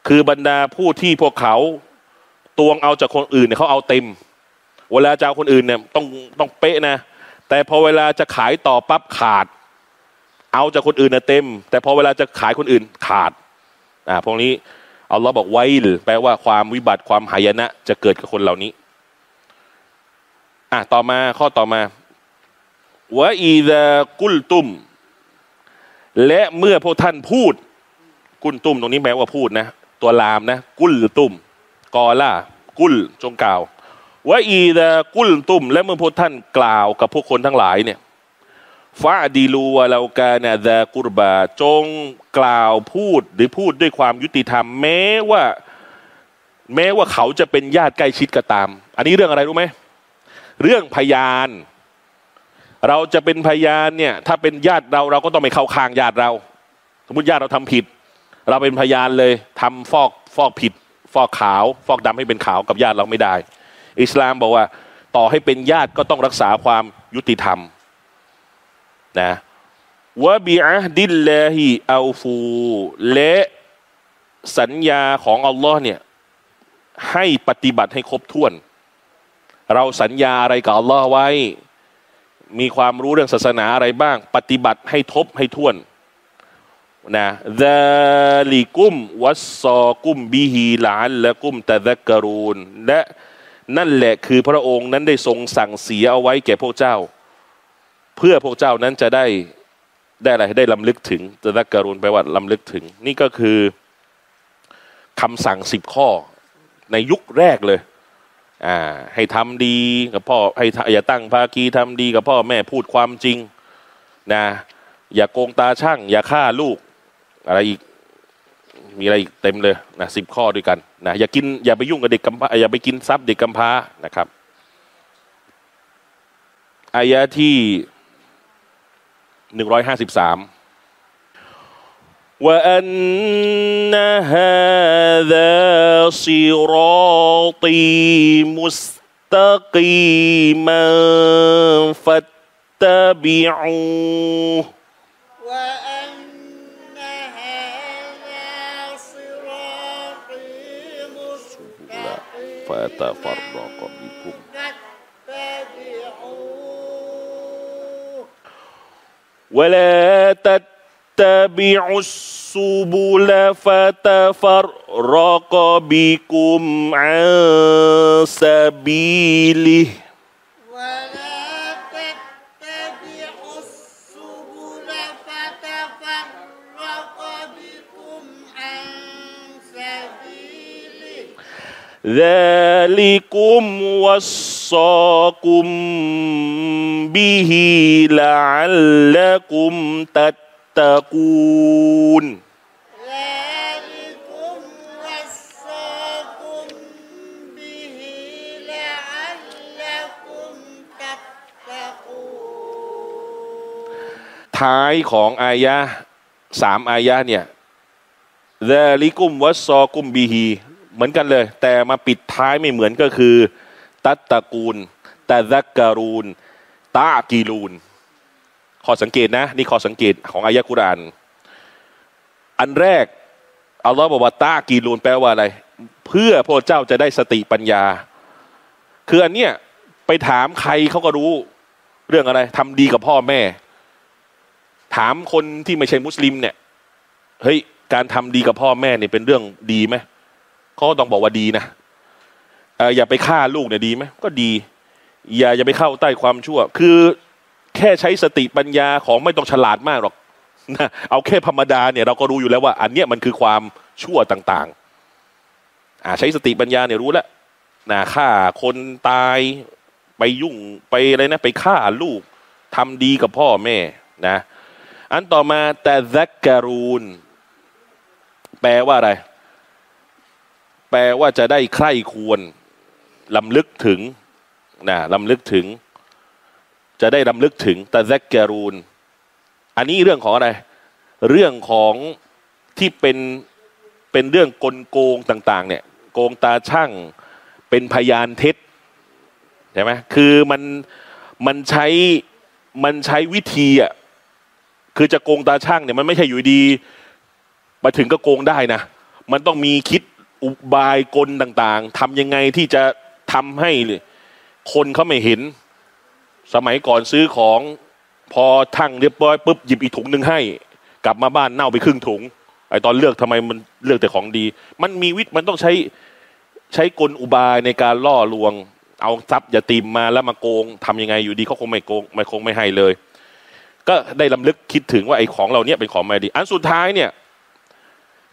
คือบรรดาผู้ที่พวกเขาตวงเอาจากคนอื่นเนี่ยเขาเอาเต็ม เวลาจะเอาคนอื่นเนี่ยต้องต้องเป๊ะนะ แต่พอเวลาจะขายต่อปั๊บขาด เอาจากคนอื่นน่ะเต็ม แต่พอเวลาจะขายคนอื่นขาด อ่าพวกนี้ อัลลอฮ์บอกไว้หรือแปลว่าความวิบัติความหายนะ จะเกิดกับคนเหล่านี้ อะต่อมาข้อต่อมาวะอีดากุลตุม และเมื่อพวกท่านพูด กุลตุมตรงนี้แปลว่าพูดนะ ตัวลามนะ กุลตุม กอล่ากุลจงกล่าววะอีดากุลตุม และเมื่อพวกท่านกล่าวกับพวกคนทั้งหลายเนี่ย ฟาดีลูวะเรากานะดากุรบาจงกล่าวพูดหรือพูดด้วยความยุติธรรม แม้ว่า แม้ว่าเขาจะเป็นญาติใกล้ชิดก็ตาม อันนี้เรื่องอะไรรู้ไหมเรื่องพยาน เราจะเป็นพยานเนี่ย ถ้าเป็นญาติเราเราก็ต้องไม่เข้าข้างญาติเรา สมมติญาติเราทำผิด เราเป็นพยานเลยทำฟอกฟอกผิด ฟอกขาว ฟอกดำให้เป็นขาวกับญาติเราไม่ได้ อิสลามบอกว่า ต่อให้เป็นญาติก็ต้องรักษาความยุติธรรม นะวะบิอะดิลลาฮิอัลฟูและสัญญาของอัลลอฮ์เนี่ยให้ปฏิบัติให้ครบถ้วน เราสัญญาอะไรกับอัลลอฮ์ไว้ มีความรู้เรื่องศาสนาอะไรบ้าง ปฏิบัติให้ทบให้ท่วนนะซาลิกุมวัสซอกุมบิฮีลานและกุมตะซักกะรูนและนั่นแหละคือพระองค์นั้นได้ทรงสั่งเสียเอาไว้แก่พวกเจ้า เพื่อพวกเจ้านั้นจะได้ได้อะไรได้ลำลึกถึงตะซักกะรูนแปว่าลำลึกถึง นี่ก็คือคำสั่งสิบข้อในยุคแรกเลยอ่าให้ทำดีกับพ่อให้อย่าตั้งภาคีทำดีกับพ่อแม่พูดความจริงนะอย่าโกงตาช่าง อย่าฆ่าลูก อะไรอีกมีอะไรอีกเต็มเลยนะสิบข้อด้วยกันนะอย่ากินอย่าไปยุ่งกับเด็กกำพร้าอย่าไปกินทรัพย์เด็กกำพร้านะครับอายะที่ หนึ่งร้อยห้าสิบสาม وأن هذا صراطي مستقيما فاتبعوه وأن هذا صراطي مستقيما فتفرقوا ولا تتبعوا السبل فتفرق بكم عن سبيله ولا تتبعوا السبل فتفرق بكم عن سبيله ذلكم ซากุมบิฮีลัลละกุมตัตตะกูนท้ายของอายะสามอายะเนี่ยเดลิกุมวัสซอกุมบีฮีเหมือนกันเลย แต่มาปิดท้ายไม่เหมือนก็คือ ตัตตะกูลตะซักการูนตากีรูนข้อสังเกตนะ นี่ข้อสังเกตของอายะกุราน อันแรกอัลลอฮ์บอกว่าตากีรูนแปลว่าอะไร เพื่อพระเจ้าจะได้สติปัญญา คืออันเนี้ยไปถามใครเขาก็รู้เรื่องอะไรทำดีกับพ่อแม่ ถามคนที่ไม่ใช่มุสลิมเนี่ยเฮ้ยการทำดีกับพ่อแม่เนี่ยเป็นเรื่องดีไหมเขาต้องบอกว่าดีนะ อย่าไปฆ่าลูกเนี่ยดีไหมก็ดี อย่าอย่าไปเข้าใต้ความชั่ว คือแค่ใช้สติปัญญาของไม่ต้องฉลาดมากหรอกนะเอาแค่ธรรมดาเนี่ยเราก็รู้อยู่แล้วว่า อันเนี้ยมันคือความชั่วต่างๆอ่าใช้สติปัญญาเนี่ยรู้แล้วนะฆ่าคนตายไปยุ่งไปอะไรนะ ไปฆ่าลูกทำดีกับพ่อแม่นะ อันต่อมาแต่ซักการูนแปลว่าอะไร แปลว่าจะได้ใคร่ควร ลำลึกถึงนะลำลึกถึง จะได้ลำลึกถึงแต่ซักกรูน อันนี้เรื่องของอะไร เรื่องของที่เป็นเป็นเรื่องกลโกงต่าง ๆ เนี่ย โกงตาช่างเป็นพยานเท็จใช่ไหมคือมันมันใช้มันใช้วิธีอะคือจะโกงตาช่างเนี่ยมันไม่ใช่อยู่ดี มาถึงก็โกงได้นะ มันต้องมีคิดอุบายกลต่างๆทำยังไงที่จะ ทำให้คนเขาไม่เห็น สมัยก่อนซื้อของพอทั้งเรียบร้อยปุ๊บหยิบอีกถุงหนึ่งให้ กลับมาบ้านเน่าไปครึ่งถุงไอตอนเลือกทำไมมันเลือกแต่ของดี มันมีวิธีมันต้องใช้ใช้กลอุบายในการล่อลวง เอาทรัพย์อย่าตีมมาแล้วมาโกงทำยังไงอยู่ดีเขาคงไม่โกงไม่คงไม่ให้เลย ก็ได้ลำลึกคิดถึงว่าไอของเราเนี่ยเป็นของไม่ดี อันสุดท้ายเนี่ย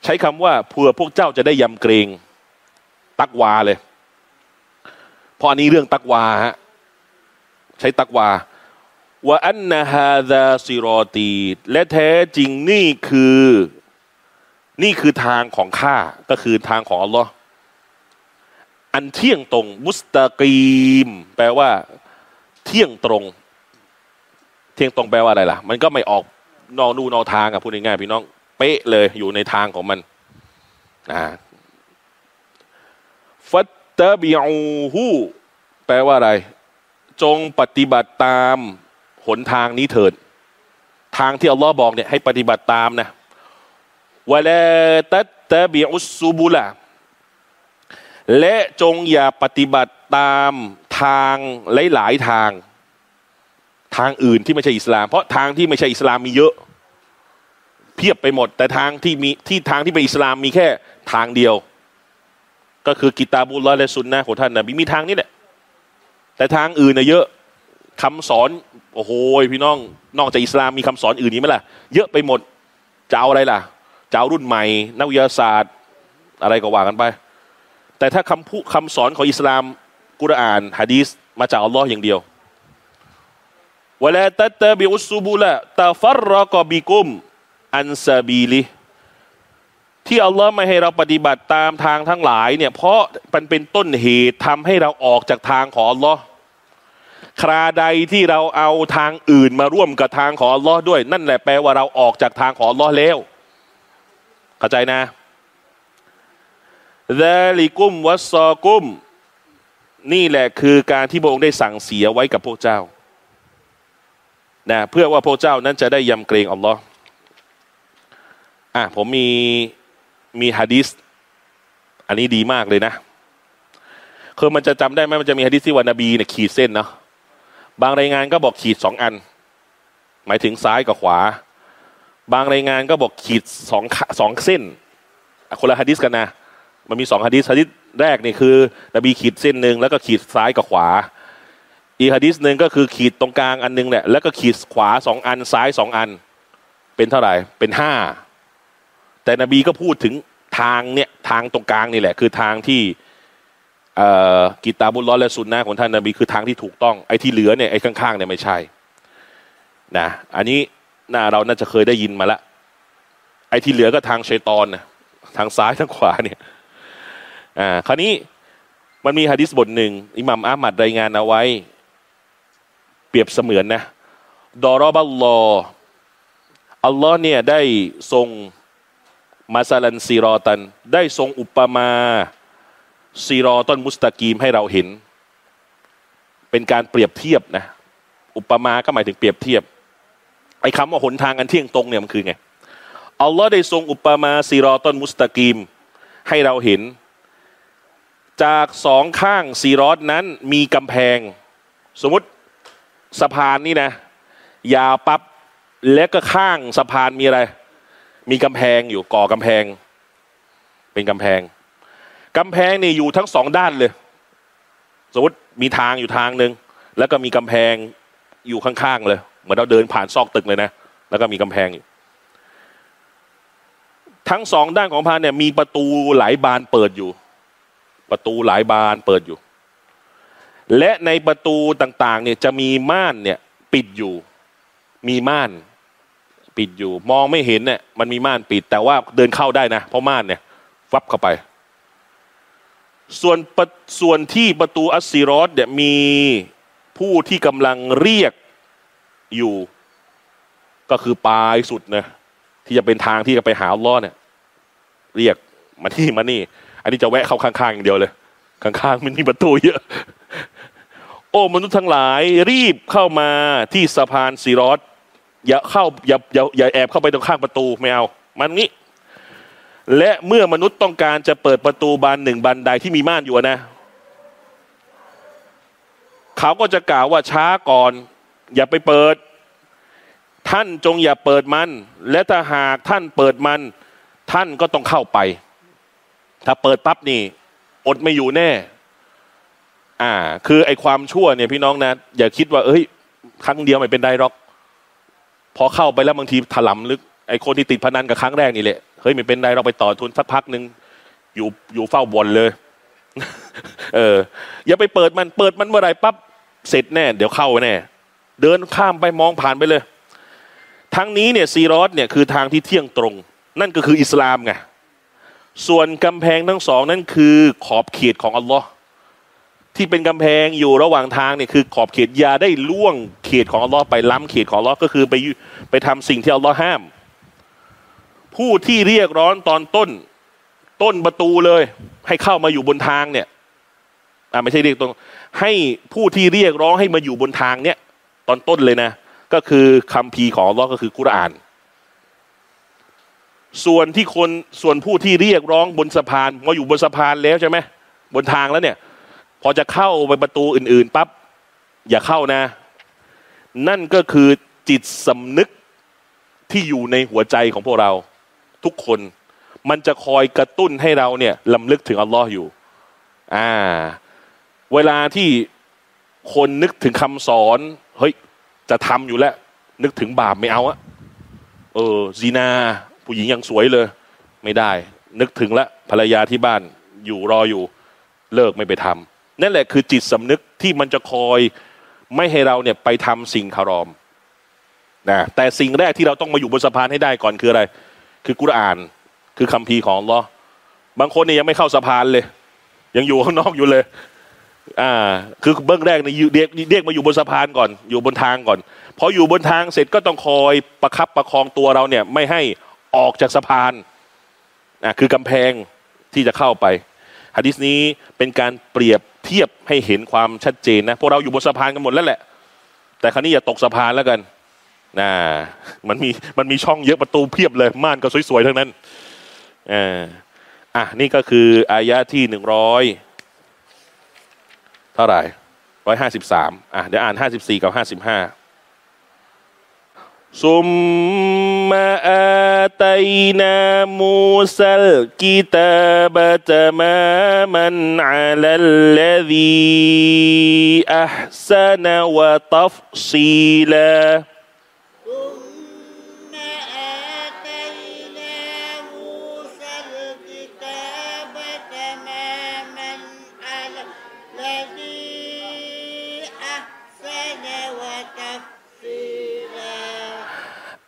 ใช้คำว่าเพื่อพวกเจ้าจะได้ยำเกรงตักวาเลย เพราะอันนี้เรื่องตักวาฮะใช้ตักวาว่าอันนาฮาดาซิรอตีและแท้จริงนี่คือ นี่คือทางของข้าก็คือทางของอัลลอฮ์อันเที่ยงตรง มุสตากีม แปลว่า เที่ยงตรง เที่ยงตรงแปลว่าอะไรล่ะ มันก็ไม่ออกนอกนู่นอกทางอะพูดง่ายๆพี่น้อง เป๊ะเลยอยู่ในทางของมันอ่าฟัต ตบิอูฮูแปลว่าอะไร จงปฏิบัติตามหนทางนี้เถิด ทางที่อัลลอฮ์บอกเนี่ยให้ปฏิบัติตามนะวะลาตัตตบิอุสซูบุละและจงอย่าปฏิบัติตามทางหลายๆทาง ทางอื่นที่ไม่ใช่อิสลาม เพราะทางที่ไม่ใช่อิสลามมีเยอะ เพียบไปหมด แต่ทางที่มีที่ทางที่เป็นอิสลามมีแค่ทางเดียว ก็คือกิตาบุลลอและซุนนะของท่านนะมีทางนี้แหละ แต่ทางอื่นน่ะเยอะคำสอน โอ้โหพี่น้องนอกจากอิสลามมีคำสอนอื่นนี้ไหมล่ะ เยอะไปหมดจะเอาอะไรล่ะจะเอารุ่นใหม่ นักวิทยาศาสตร์ อะไรก็ว่ากันไป แต่ถ้าคำพูคำสอนของอิสลามกุรอานฮะดีสมาจากอัลลอฮ์อย่างเดียววลาตัตตบิอุสซูบุละตาฟัรรอกบิกุม อันซาบีลิ ที่อัลลอฮ์ไม่ให้เราปฏิบัติตามทางทั้งหลายเนี่ยเพราะมันเป็นต้นเหตุทำให้เราออกจากทางของอัลลอฮ์คราใดที่เราเอาทางอื่นมาร่วมกับทางของอัลลอฮ์ด้วย นั่นแหละแปลว่าเราออกจากทางของอัลลอฮ์แล้วเข้าใจนะซาลิกุมวัสซอกุม นี่แหละคือการที่พระองค์ได้สั่งเสียไว้กับพวกเจ้านะเพื่อว่าพวกเจ้านั้นจะได้ยำเกรงอัลลอฮ์อะผมมี มีฮะดิษอันนี้ดีมากเลยนะคือมันจะจำได้ไหมมันจะมีฮะดิษที่วานบีเนี่ยขีดเส้นเนาะบางรายงานก็บอกขีดสองอัน หมายถึงซ้ายกับขวา บางรายงานก็บอกขีดสองสองเส้นคนละฮะดิษกันนะมันมีสองฮะดิษฮะดิษแรกนี่คือนบีขีดเส้นหนึ่งแล้วก็ขีดซ้ายกับขวา อีฮะดิษหนึ่งก็คือขีดตรงกลางอันหนึงเนี่ยแล้วก็ขีดขวาสองอันซ้ายสองอัน เป็นเท่าไหร่เป็นห้า แต่นบีก็พูดถึงทางเนี่ยทางตรงกลางนี่แหละ คือทางที่กิตาบุลลอและสุนนะของท่านนบีคือทางที่ถูกต้องไอ้ที่เหลือเนี่ยไอ้ข้างๆเนี่ยไม่ใช่นะอันนี้น่าเราน่าจะเคยได้ยินมาละไอ้ที่เหลือก็ทางชัยตอนนะทางซ้ายทางขวาเนี่ยอ่าคราวนี้มันมีฮะดิษบทหนึ่งอิหมัมอามัดรายงานเอาไว้ เปรียบเสมือนนะดอรอบัลลออัลลอฮ์เนี่ยได้ทรง มาซาลันซีรอตัน ได้ทรงอุปมาซีรอต้นมุสตะกีมให้เราเห็น เป็นการเปรียบเทียบนะ อุปมาก็หมายถึงเปรียบเทียบไอ้คำว่าหนทางอันเที่ยงตรงเนี่ยมันคือไงอัลลอฮ์ได้ทรงอุปมาซีรอต้นมุสตะกีมให้เราเห็น จากสองข้างซีรอตนั้นมีกำแพง สมมติสะพานนี่นะยาวปับ๊บและก็ข้างสะพานมีอะไร มีกำแพงอยู่ก่อกำแพง เป็นกำแพงกำแพงนี่อยู่ทั้งสองด้านเลย สมมติมีทางอยู่ทางหนึ่งแล้วก็มีกำแพงอยู่ข้างๆเลยเหมือนเราเดินผ่านซอกตึกเลยนะแล้วก็มีกำแพงอยู่ ทั้งสองด้านของพานเนี่ย มีประตูหลายบานเปิดอยู่ ประตูหลายบานเปิดอยู่ และในประตูต่างๆ เนี่ยจะมีม่านเนี่ย ปิดอยู่ มีม่าน ปิดอยู่ มองไม่เห็นเนี่ยมันมีม่านปิด แต่ว่าเดินเข้าได้นะ เพราะม่านเนี่ยฟับเข้าไป ส่วนส่วนที่ประตูอัสซีรอสเนี่ยมีผู้ที่กำลังเรียกอยู่ ก็คือปลายสุดนะที่จะเป็นทางที่จะไปหาลลอเนี่ย เรียกมาที่มานี่ อันนี้จะแวะเข้าข้างๆอย่างเดียวเลย ข้างๆมันมีประตูเยอะ โอ้มนุษย์ทั้งหลายรีบเข้ามาที่สะพานซีรอส อย่าเข้าอย่าอย่าอย่าแอบเข้าไปตรงข้างประตูไม่เอามันงี้ และเมื่อมนุษย์ต้องการจะเปิดประตูบานหนึ่งบานใดที่มีม่านอยู่นะ เขาก็จะกล่าวว่าช้าก่อน อย่าไปเปิด ท่านจงอย่าเปิดมัน และถ้าหากท่านเปิดมัน ท่านก็ต้องเข้าไป ถ้าเปิดปั๊บนี่อดไม่อยู่แน่ อ่า คือไอ้ความชั่วเนี่ยพี่น้องนะ อย่าคิดว่า เอ้ย ครั้งเดียวไม่เป็นไรหรอก พอเข้าไปแล้วบางทีถลำลึกไอ้คนที่ติดพนันกับครั้งแรกนี่แหละเฮ้ยไม่เป็นไรเราไปต่อทุนสักพักหนึ่งอยู่อยู่เฝ้าบนเลย เออ อย่าไปเปิดมันเปิดมันเมื่อไหรปั๊บเสร็จแน่ เดี๋ยวเข้าแน่ เดินข้ามไปมองผ่านไปเลย ทั้งนี้เนี่ยซีรอสเนี่ยคือทางที่เที่ยงตรง นั่นก็คืออิสลามไงส่วนกำแพงทั้งสองนั่นคือขอบเขตของอัลลอฮ์ ที่เป็นกำแพงอยู่ระหว่างทางเนี่ยคือขอบเขตอย่าได้ล่วงเขตของอัลลอฮ์ไปล้ำเขตของอัลลอฮ์ก็คือไปไปทำสิ่งที่อัลลอฮ์ห้าม ผู้ที่เรียกร้อนตอนต้น ต้นประตูเลย ให้เข้ามาอยู่บนทางเนี่ยอ่าไม่ใช่เรียกตรง ให้ผู้ที่เรียกร้องให้มาอยู่บนทางเนี่ย ตอนต้นเลยนะ ก็คือคัมภีของอัลลอฮ์ก็คือกุรอาน ส่วนที่คนส่วนผู้ที่เรียกร้องบนสะพานมาอยู่บนสะพานแล้วใช่ไหมบนทางแล้วเนี่ย พอจะเข้าไปประตูอื่นๆปั๊บอย่าเข้านะ นั่นก็คือจิตสำนึกที่อยู่ในหัวใจของพวกเราทุกคน มันจะคอยกระตุ้นให้เราเนี่ยลำลึกถึงอัลลอฮ์อยู่ อ่า เวลาที่คนนึกถึงคำสอน เฮ้ย จะทำอยู่แล้ว นึกถึงบาปไม่เอาอะเออซีนา ผู้หญิงยังสวยเลย ไม่ได้ นึกถึงละภรรยาที่บ้านอยู่รออยู่ เลิกไม่ไปทำ นั่นแหละคือจิตสำนึกที่มันจะคอยไม่ให้เราเนี่ยไปทำสิ่งคารอมนะแต่สิ่งแรกที่เราต้องมาอยู่บนสะพานให้ได้ก่อนคืออะไร คือกุรอาน คือคัมภีร์ของลอบางคนเนี่ยยังไม่เข้าสะพานเลย ยังอยู่ข้างนอกอยู่เลย อ่า คือเบื้องแรกเนี่ยเรียกเรียกมาอยู่บนสะพานก่อน อยู่บนทางก่อนพออยู่บนทางเสร็จก็ต้องคอยประคับประคองตัวเราเนี่ย ไม่ให้ออกจากสะพานอ่าคือกำแพงที่จะเข้าไปฮะดิษนี้เป็นการเปรียบ เทียบให้เห็นความชัดเจนนะพวกเราอยู่บนสะพานกันหมดแล้วแหละ แต่ครั้นี้อย่าตกสะพานแล้วกันนะมันมีมันมีช่องเยอะประตูเพียบเลยม่านก็สวยๆทั้งนั้นอ่าอะนี่ก็คืออายะที่หนึ่งร้อยเท่าไหร่ร้อยห้าสิบสามอะเดี๋ยวอ่านห้าสิบสี่กับห้าสิบห้า ثم آتينا موسى الكتاب تماما على الذي أحسن وتفصيلا.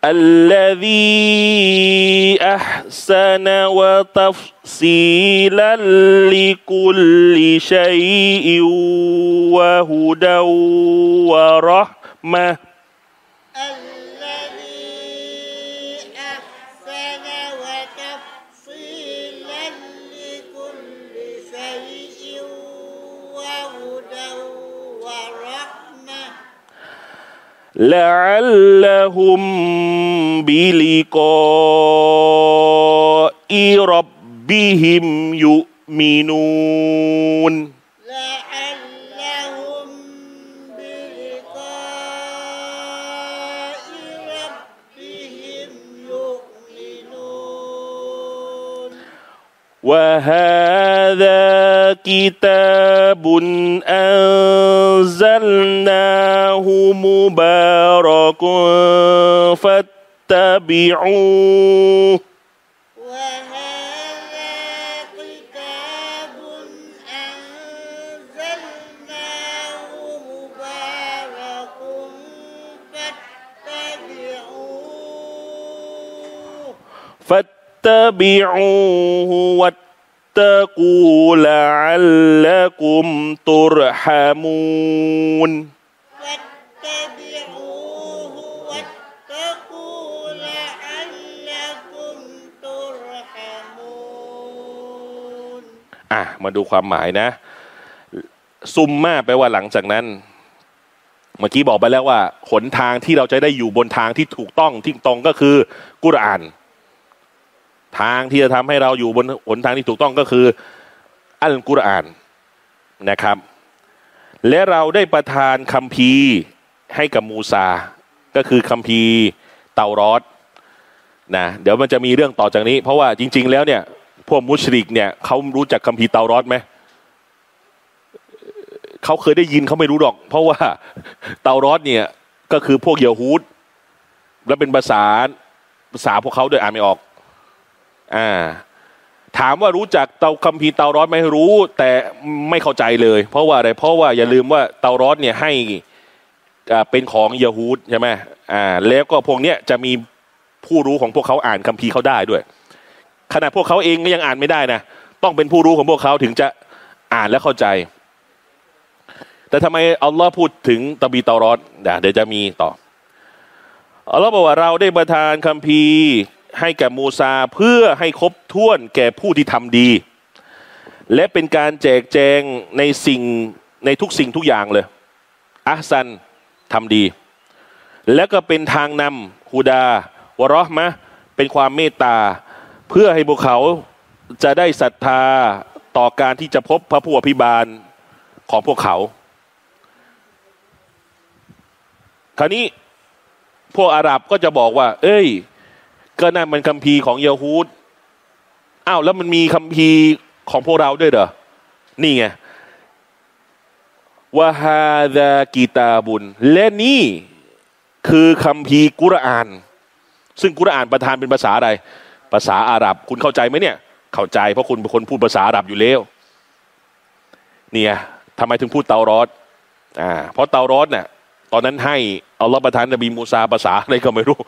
الذي أحسن وتفصيلا لكل شيء وهدى ورحمة. لعلهم بلقاء ربهم يؤمنون. لعلهم بلقاء ربهم يؤمنون. وهذا كتاب أنزلناه مبارك فاتبعوه وهذا كتاب أنزلناه مبارك فاتبعوه فاتبعوه واتقوا لعلكم ترحمون فاتبعوه واتقوا لعلكم ترحمون อ่ะมาดูความหมายนะ ซุมมาแปลว่าหลังจากนั้น เมื่อกี้บอกไปแล้วว่าหนทางที่เราจะได้อยู่บนทางที่ถูกต้องที่ตรงก็คือกุรอาน ทางที่จะทำให้เราอยู่บนหนทางที่ถูกต้องก็คือ อัลกุรอานนะครับ และเราได้ประทานคัมภีร์ให้กับมูซา ก็คือคัมภีร์เตารอดนะเดี๋ยวมันจะมีเรื่องต่อจากนี้ เพราะว่าจริง ๆ แล้วเนี่ยพวกมุชริกเนี่ยเขารู้จักคัมภีร์เตารอดไหมเขาเคยได้ยินเขาไม่รู้หรอก เพราะว่าเตารอดเนี่ยก็คือพวกเยฮูดและเป็นภาษาภาษาพวกเขาโดยอ่านไม่ออก อ่าถามว่ารู้จักเตาคัมภีร์เตาร้อดไหมรู้ แต่ไม่เข้าใจเลย เพราะว่าอะไรเพราะว่าอย่าลืมว่าเตาร้อดเนี่ยให้อ่าเป็นของเยฮูดใช่ไหมอ่าแล้วก็พวกเนี้ยจะมีผู้รู้ของพวกเขาอ่านคัมภีร์เขาได้ด้วยขนาดพวกเขาเองก็ยังอ่านไม่ได้นะต้องเป็นผู้รู้ของพวกเขาถึงจะอ่านและเข้าใจ แต่ทำไมอัลลอฮ์พูดถึงตบีเตารอดเดี๋ยวจะมีต่ออัลลอฮ์บอกว่าเราได้ประทานคัมภีร์ ให้แก่มูซาเพื่อให้ครบถ้วนแก่ผู้ที่ทำดี และเป็นการแจกแจงในสิ่งในทุกสิ่งทุกอย่างเลยอัซันทำดี แล้วก็เป็นทางนำฮูดาวะราะห์มะห์เป็นความเมตตา เพื่อให้พวกเขาจะได้ศรัทธาต่อการที่จะพบพระผู้อภิบาลของพวกเขา คราวนี้พวกอาหรับก็จะบอกว่า เอ้ย ก็นั่นมันคัมภีร์ของเยฮูดอ้าวแล้วมันมีคัมภีร์ของพวกเราด้วยเหรอ นี่ไงวะฮาดากีตาบุญ และนี่คือคัมภีร์กุรอาน ซึ่งกุรอานประทานเป็นภาษาอะไร ภาษาอาหรับ คุณเข้าใจไหมเนี่ย เข้าใจเพราะคุณเป็นคนพูดภาษาอาหรับอยู่แล้ว เนี่ยทำไมถึงพูดเตารอดอ่าเพราะเตารอดเนี่ย ตอนนั้นให้เอัลลอประทานนบีมูซาภาษาอะไรก็ไม่รู้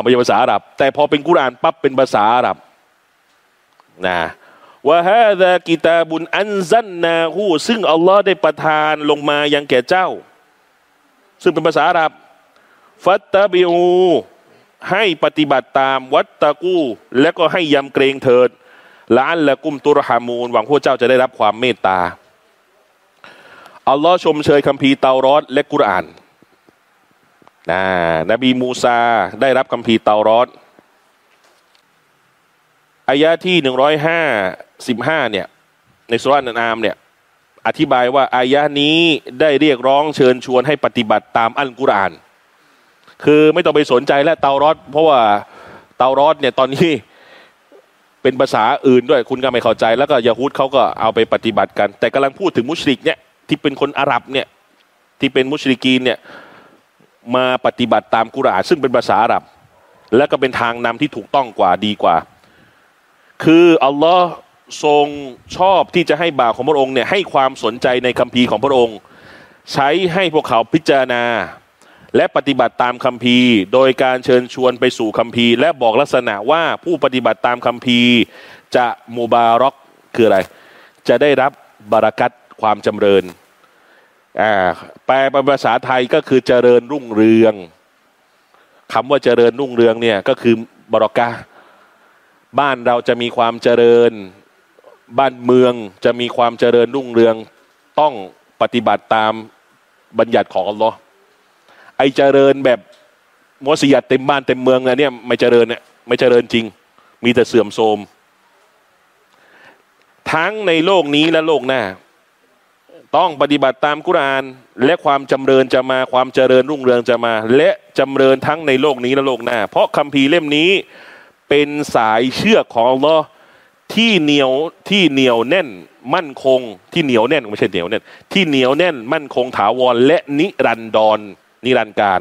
ไม่ใช่ภาษาอาหรับ แต่พอเป็นกุรานปั๊บเป็นภาษาอาหรับนะวะฮาดากิตาบุนอันซันนาฮูซึ่งอัลลอฮ์ได้ประทานลงมายังแก่เจ้า ซึ่งเป็นภาษาอาหรับฟัตตาบิอูให้ปฏิบัติตามวัตตะกู้ และก็ให้ยำเกรงเถิดละอันละกุมตุรฮามูนหวังพวกเจ้าจะได้รับความเมตตาอัลลอฮ์ชมเชยคัมภีร์เตารอดและกุรอาน นะนบีมูซาได้รับคัมภีเตารอดอายะที่หนึ่งร้อยห้าสิบห้าเนี่ย ในสุรานันอามเนี่ย อธิบายว่าอายะนี้ได้เรียกร้องเชิญชวนให้ปฏิบัติตามอัลกุรอาน คือไม่ต้องไปสนใจและเตารอดเพราะว่าเตารอดเนี่ยตอนนี้เป็นภาษาอื่นด้วยคุณก็ไม่เข้าใจ แล้วก็ยาฮูดเขาก็เอาไปปฏิบัติกัน แต่กำลังพูดถึงมุชริกเนี่ยที่เป็นคนอาหรับเนี่ยที่เป็นมุชริกีนเนี่ย มาปฏิบัติตามกุรอานซึ่งเป็นภาษาอาหรับ และก็เป็นทางนำที่ถูกต้องกว่าดีกว่า คืออัลลอฮ์ทรงชอบที่จะให้บ่าวของพระองค์เนี่ยให้ความสนใจในคัมภีร์ของพระองค์ ใช้ให้พวกเขาพิจารณา และปฏิบัติตามคัมภีร์ โดยการเชิญชวนไปสู่คัมภีร์ และบอกลักษณะว่าผู้ปฏิบัติตามคัมภีร์ จะมูบารอกคืออะไร จะได้รับบารักัตความจำเริญ แปลเป็นภาษาไทยก็คือเจริญรุ่งเรืองคำว่าเจริญรุ่งเรืองเนี่ยก็คือบารอกะบ้านเราจะมีความเจริญ บ้านเมืองจะมีความเจริญรุ่งเรือง ต้องปฏิบัติตามบัญญัติของอัลลอฮ์ไอเจริญแบบมัสยิดเต็มบ้านเต็มเมืองนะเนี่ยไม่เจริญเนี่ยไม่เจริญจริง มีแต่เสื่อมโทรมทั้งในโลกนี้และโลกหน้า ต้องปฏิบัติตามกุราน และความจำเริญจะมาความเจริญรุ่งเรืองจะมา และจำเริญทั้งในโลกนี้และโลกหน้า เพราะคัมภีร์เล่มนี้เป็นสายเชือกของอัลลอฮ์ที่เหนียวที่เหนียวแน่นมั่นคง ที่เหนียวแน่นไม่ใช่เหนียวแน่นที่เหนียวแน่นมั่นคงถาวร และนิรันดรนิรันดร์การ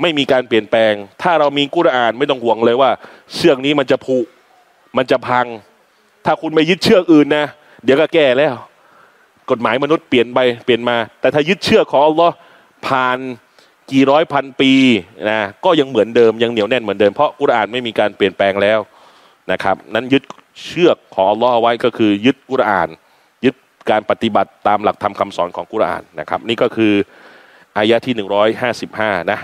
ไม่มีการเปลี่ยนแปลง ถ้าเรามีกุรอานไม่ต้องห่วงเลยว่า เชือกนี้มันจะผุมันจะพัง ถ้าคุณไม่ยึดเชือกอื่นนะ เดี๋ยวก็แก้แล้ว กฎหมายมนุษย์เปลี่ยนไปเปลี่ยนมา แต่ถ้ายึดเชื่อของอัลลอฮ์ผ่านกี่ร้อยพันปีนะก็ยังเหมือนเดิมยังเหนียวแน่นเหมือนเดิมเพราะกุรอานไม่มีการเปลี่ยนแปลงแล้วนะครับ นั้นยึดเชือกของอัลลอฮ์ไว้ก็คือยึดกุรอาน ยึดการปฏิบัติตามหลักธรรมคำสอนของกุรอานนะครับ นี่ก็คืออายะที่หนึ่งร้อยห้าสิบห้านะ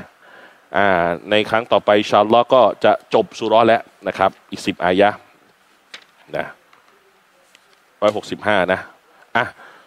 อ่าในครั้งต่อไปชาอัลล์ก็จะจบสุเรอแล้วนะครับ อีกสิบอายะนะร้อยหกสิบห้านะอะ